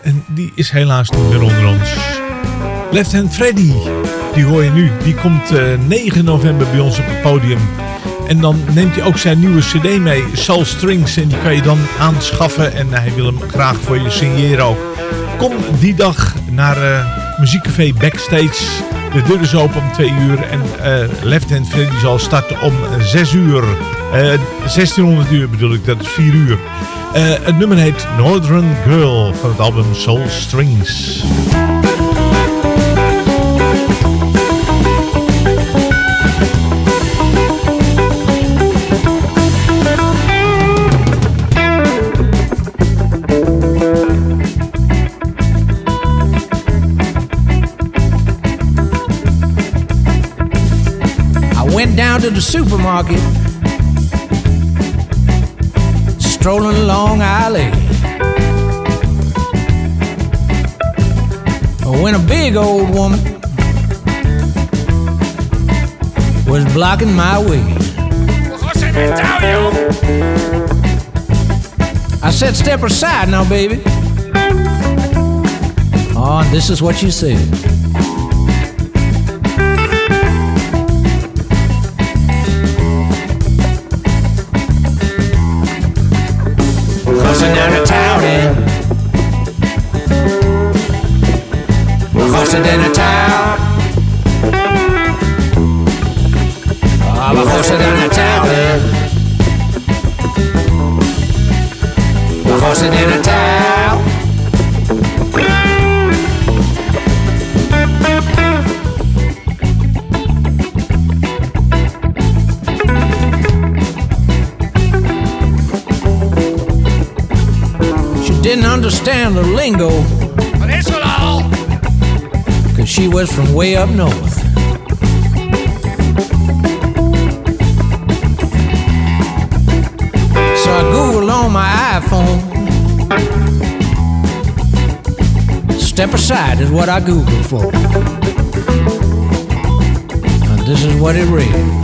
En die is helaas niet meer onder ons. Left Hand Freddy, die hoor je nu. Die komt eh, 9 november bij ons op het podium. En dan neemt hij ook zijn nieuwe cd mee, Soul Strings. En die kan je dan aanschaffen. En hij wil hem graag voor je signeren ook. Kom die dag naar eh Muziekcafé Backstage. De deur is open om 2 uur. En eh Left Hand Freddy zal starten om 6 uur. Eh 1600 uur bedoel ik, dat is 4 uur. Eh, het nummer heet Northern Girl van het album Soul Strings. Down to the supermarket, strolling along alley. When a big old woman was blocking my way. I said, step aside now, baby. Oh, this is what you said. Gassen naar de touwen. Gassen naar de touw. Aber gassen naar de touwen. Gassen naar de understand the lingo. Cause she was from way up north. So I Googled on my iPhone. Step aside is what I Googled for. And this is what it read.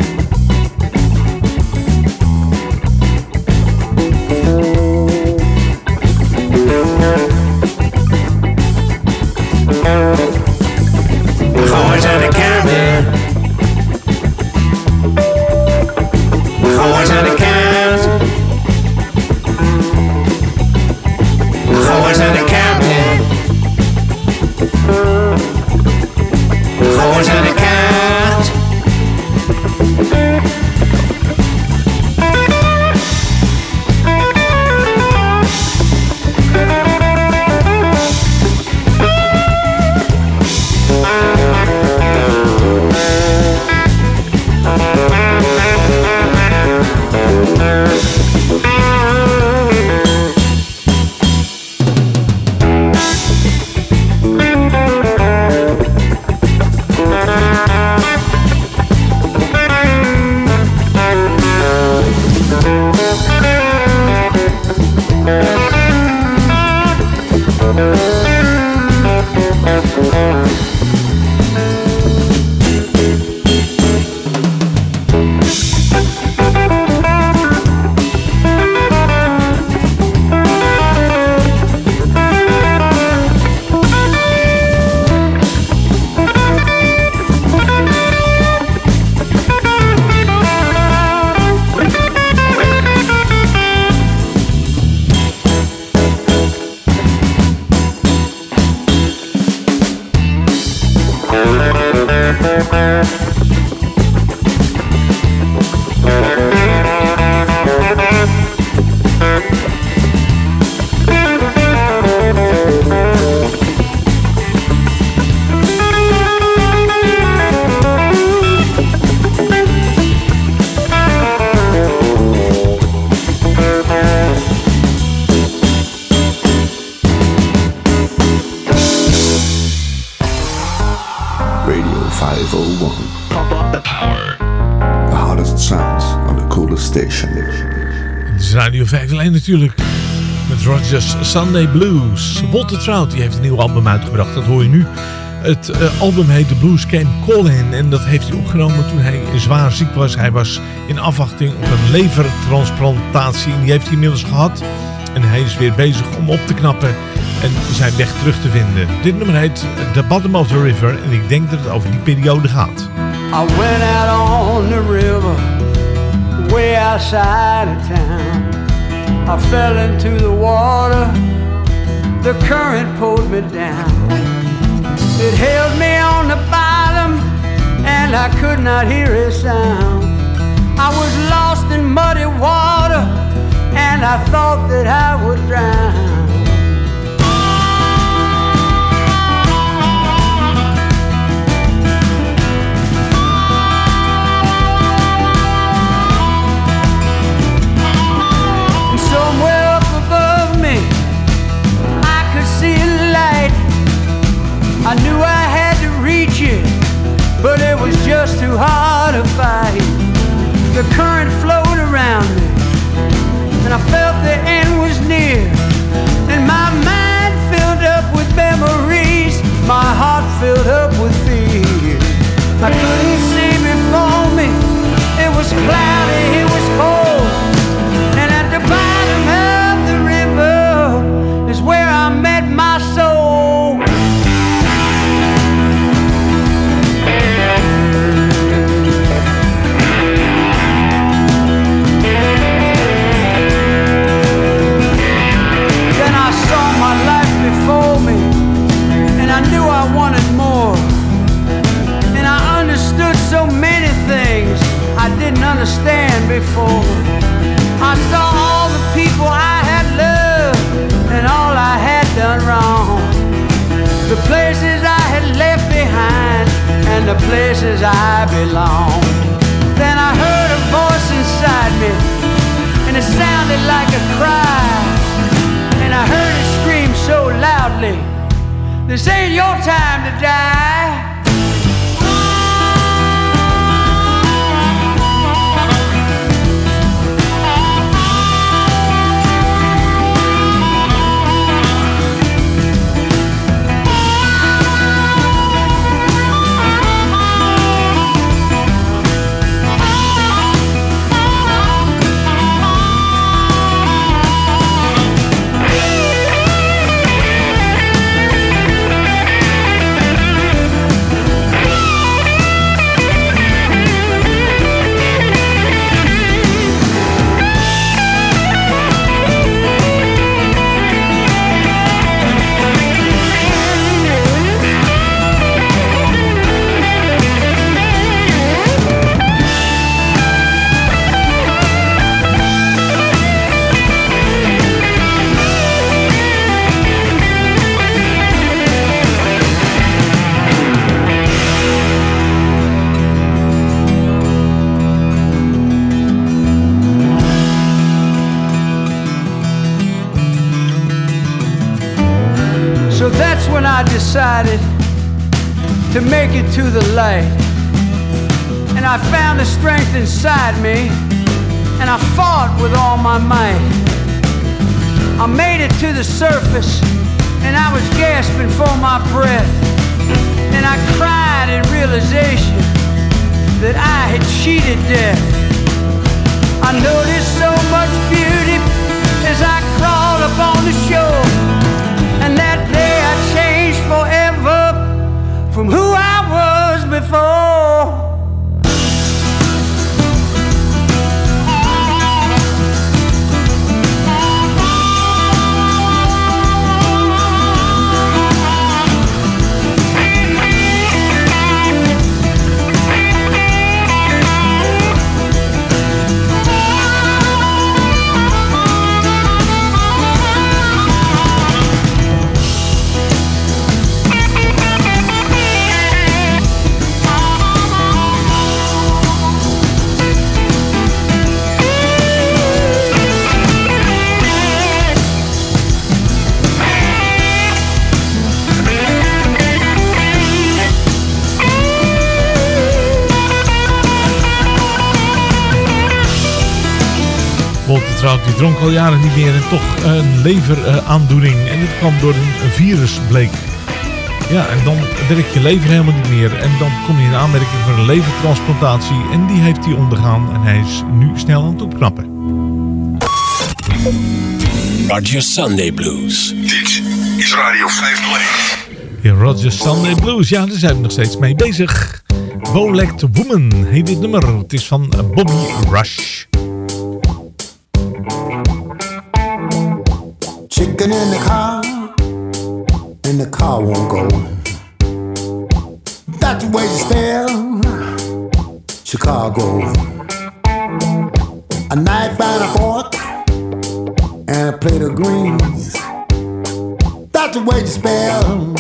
Natuurlijk. Met Rogers Sunday Blues. Walter Trout die heeft een nieuw album uitgebracht. Dat hoor je nu. Het eh, album heet The Blues Came Calling. En dat heeft hij opgenomen toen hij zwaar ziek was. Hij was in afwachting op een levertransplantatie. En die heeft hij inmiddels gehad. En hij is weer bezig om op te knappen. En zijn weg terug te vinden. Dit nummer heet The Bottom of the River. En ik denk dat het over die periode gaat. I went out on the river, way outside town. I fell into the water, the current pulled me down. It held me on the bottom, and I could not hear a sound. I was lost in muddy water, and I thought that I would drown. I knew I had to reach it, but it was just too hard to fight. The current flowed around me, and I felt the end was near. And my mind filled up with memories, my heart filled up with fear. I couldn't see before me, it was cloudy, it was cold. Before. I saw all the people I had loved and all I had done wrong. The places I had left behind and the places I belong. Then I heard a voice inside me, and it sounded like a cry. And I heard it scream so loudly, This ain't your time to die. It to the light. And I found the strength inside me, and I fought with all my might. I made it to the surface, and I was gasping for my breath. And I cried in realization that I had cheated death. Die dronk al jaren niet meer en toch een leveraandoening. En dit kwam door een virus, bleek. Ja, en dan werkt je lever helemaal niet meer. En dan kom je in aanmerking voor een levertransplantatie. En die heeft hij ondergaan en hij is nu snel aan het opknappen. Roger Sunday Blues. Dit is Radio 501. Ja, Roger Sunday Blues, ja, daar zijn we nog steeds mee bezig. Bolect Woman heet dit nummer. Het is van Bobby Rush. Spell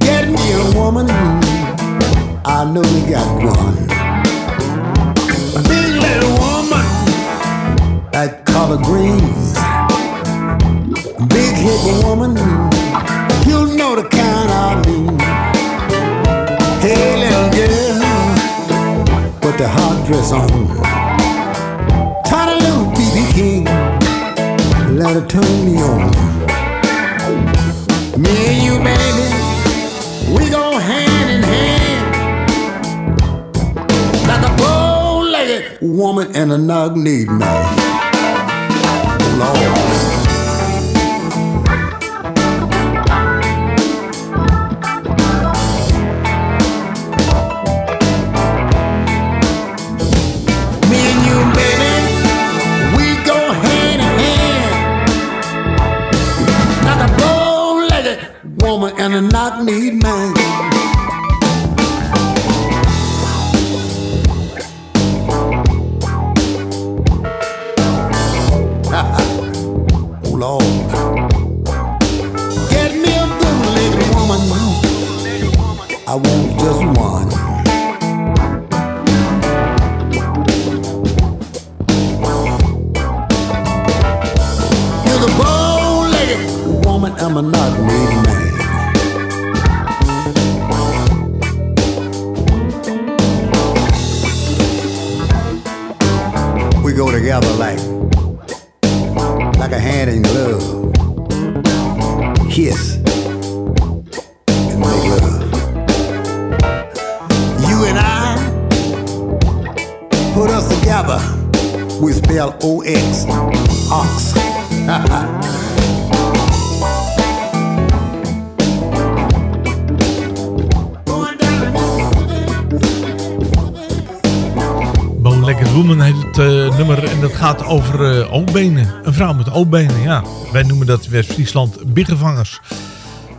Get me a woman, I know they got one. A big little woman, like collard greens. Big hip woman, you know the kind I mean. Hey, little girl, put the hot dress on. Tiny little BB King, let her turn me on. Me and you, baby, we go hand in hand. Like a bow-legged woman and a knock-kneed man. Lord. Met oogbenen, ja. Wij noemen dat West-Friesland biggevangers.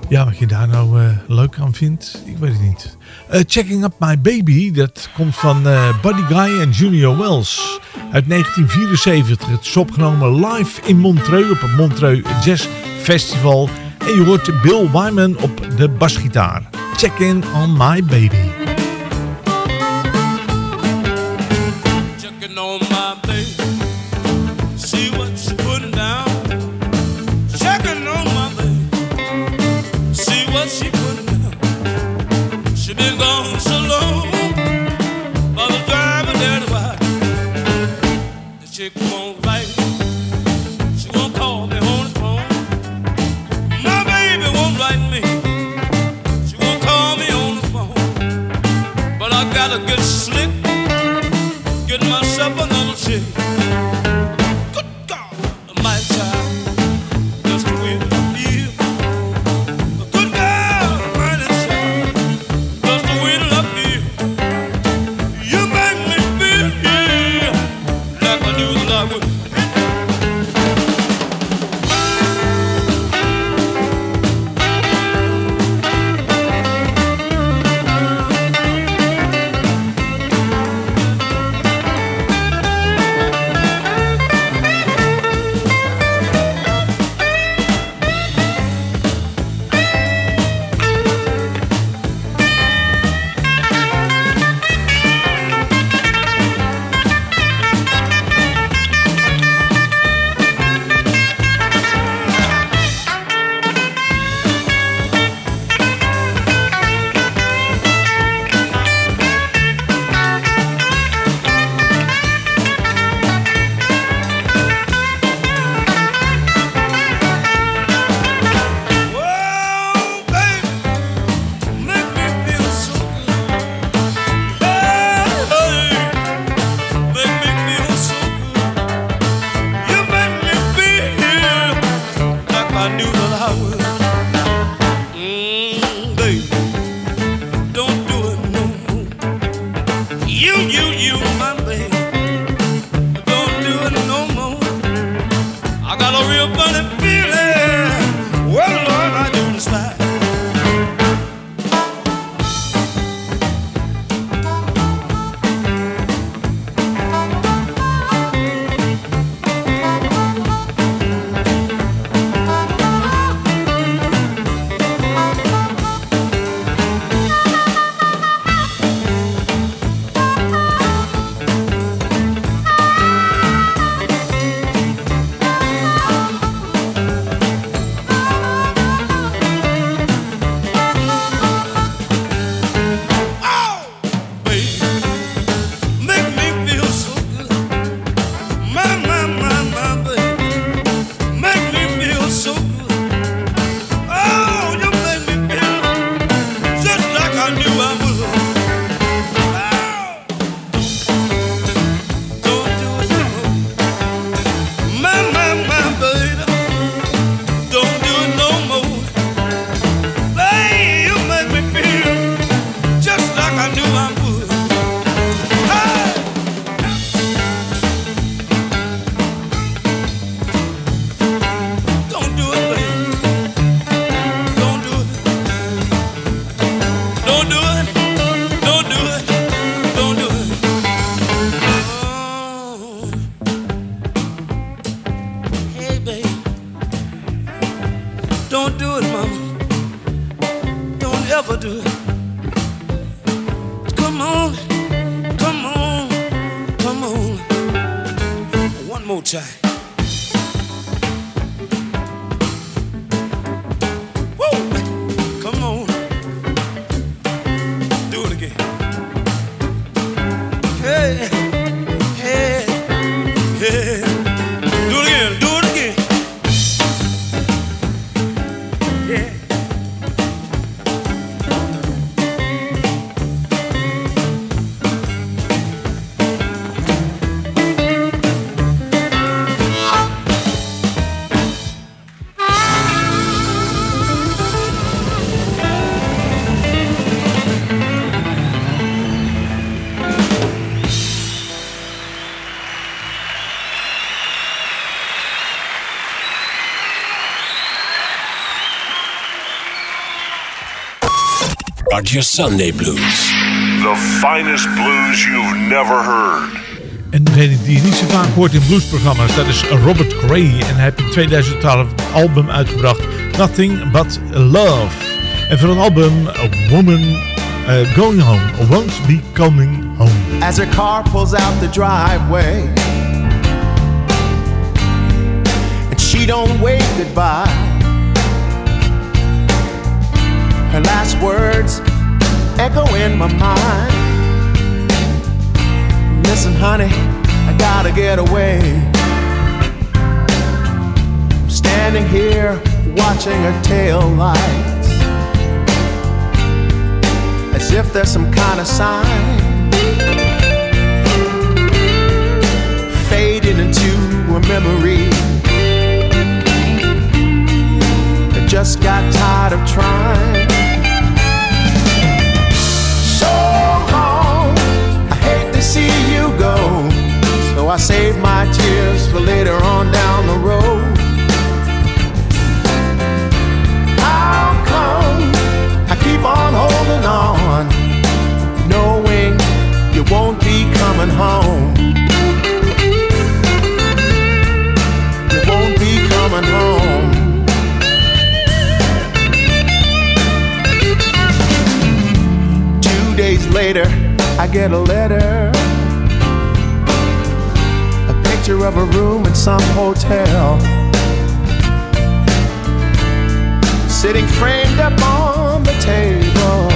Ja, wat je daar nou eh, leuk aan vindt, ik weet het niet. Eh, Checking Up My Baby, dat komt van eh, Buddy Guy en Junior Wells. Uit 1974. Het is opgenomen live in Montreux op het Montreux Jazz Festival. En je hoort Bill Wyman op de basgitaar. Check in on my baby. Roger Sunday Blues. The finest blues you've never heard. En degene die je niet zo vaak hoort in bluesprogramma's, dat is Robert Gray. En hij heeft in 2012 een album uitgebracht, Nothing But Love. En voor een album, A Woman uh, Going Home, Won't Be Coming Home. as her car pulls out the driveway. And she don't wave goodbye. Her last words echo in my mind. Listen, honey, I gotta get away. I'm standing here watching her tail lights. As if there's some kind of sign fading into a memory. I just got tired of trying. Later on down the road. How come I keep on holding on, knowing you won't be coming home? You won't be coming home. Two days later, I get a letter. Picture of a room in some hotel. Sitting framed up on the table.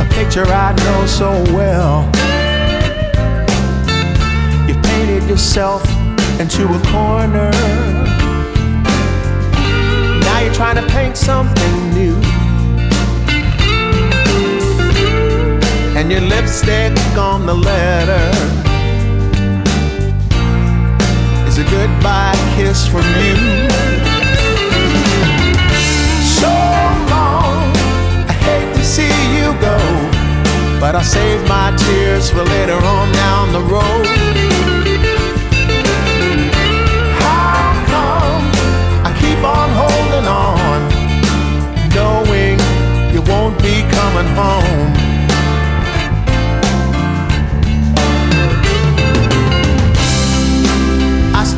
A picture I know so well. You've painted yourself into a corner. Now you're trying to paint something new. And your lipstick on the letter goodbye kiss from you. So long, I hate to see you go, but I'll save my tears for later on down the road. How come I keep on holding on, knowing you won't be coming home?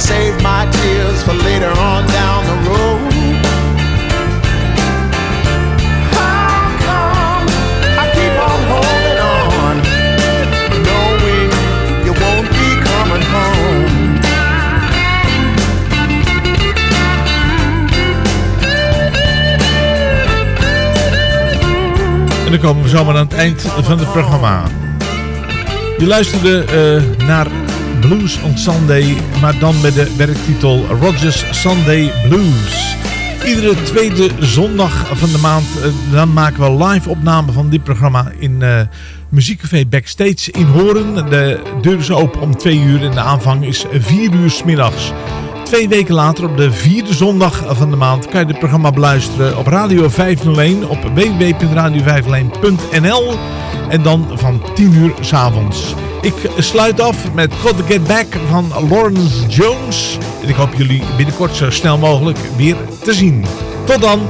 Save my tears for later on down the road. How come I keep on holding on, knowing you won't be coming home? En dan komen we zomaar aan het eind van het programma. Je luisterde eh, naar Blues on Sunday, maar dan met de werktitel Rogers Sunday Blues. Iedere tweede zondag van de maand eh, dan maken we live opname van dit programma in eh Muziekcafé Backstage in Horen. De deur is open om twee uur en de aanvang is vier uur 's middags. Twee weken later, op de vierde zondag van de maand, kan je het programma beluisteren op Radio 501 op www.radio501.nl en dan van 10 uur s'avonds. Ik sluit af met Got to Get Back van Lawrence Jones. En ik hoop jullie binnenkort zo snel mogelijk weer te zien. Tot dan!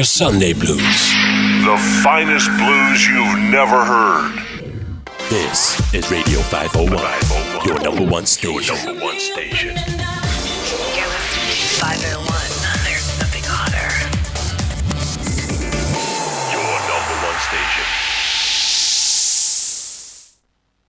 Rogers Sunday Blues.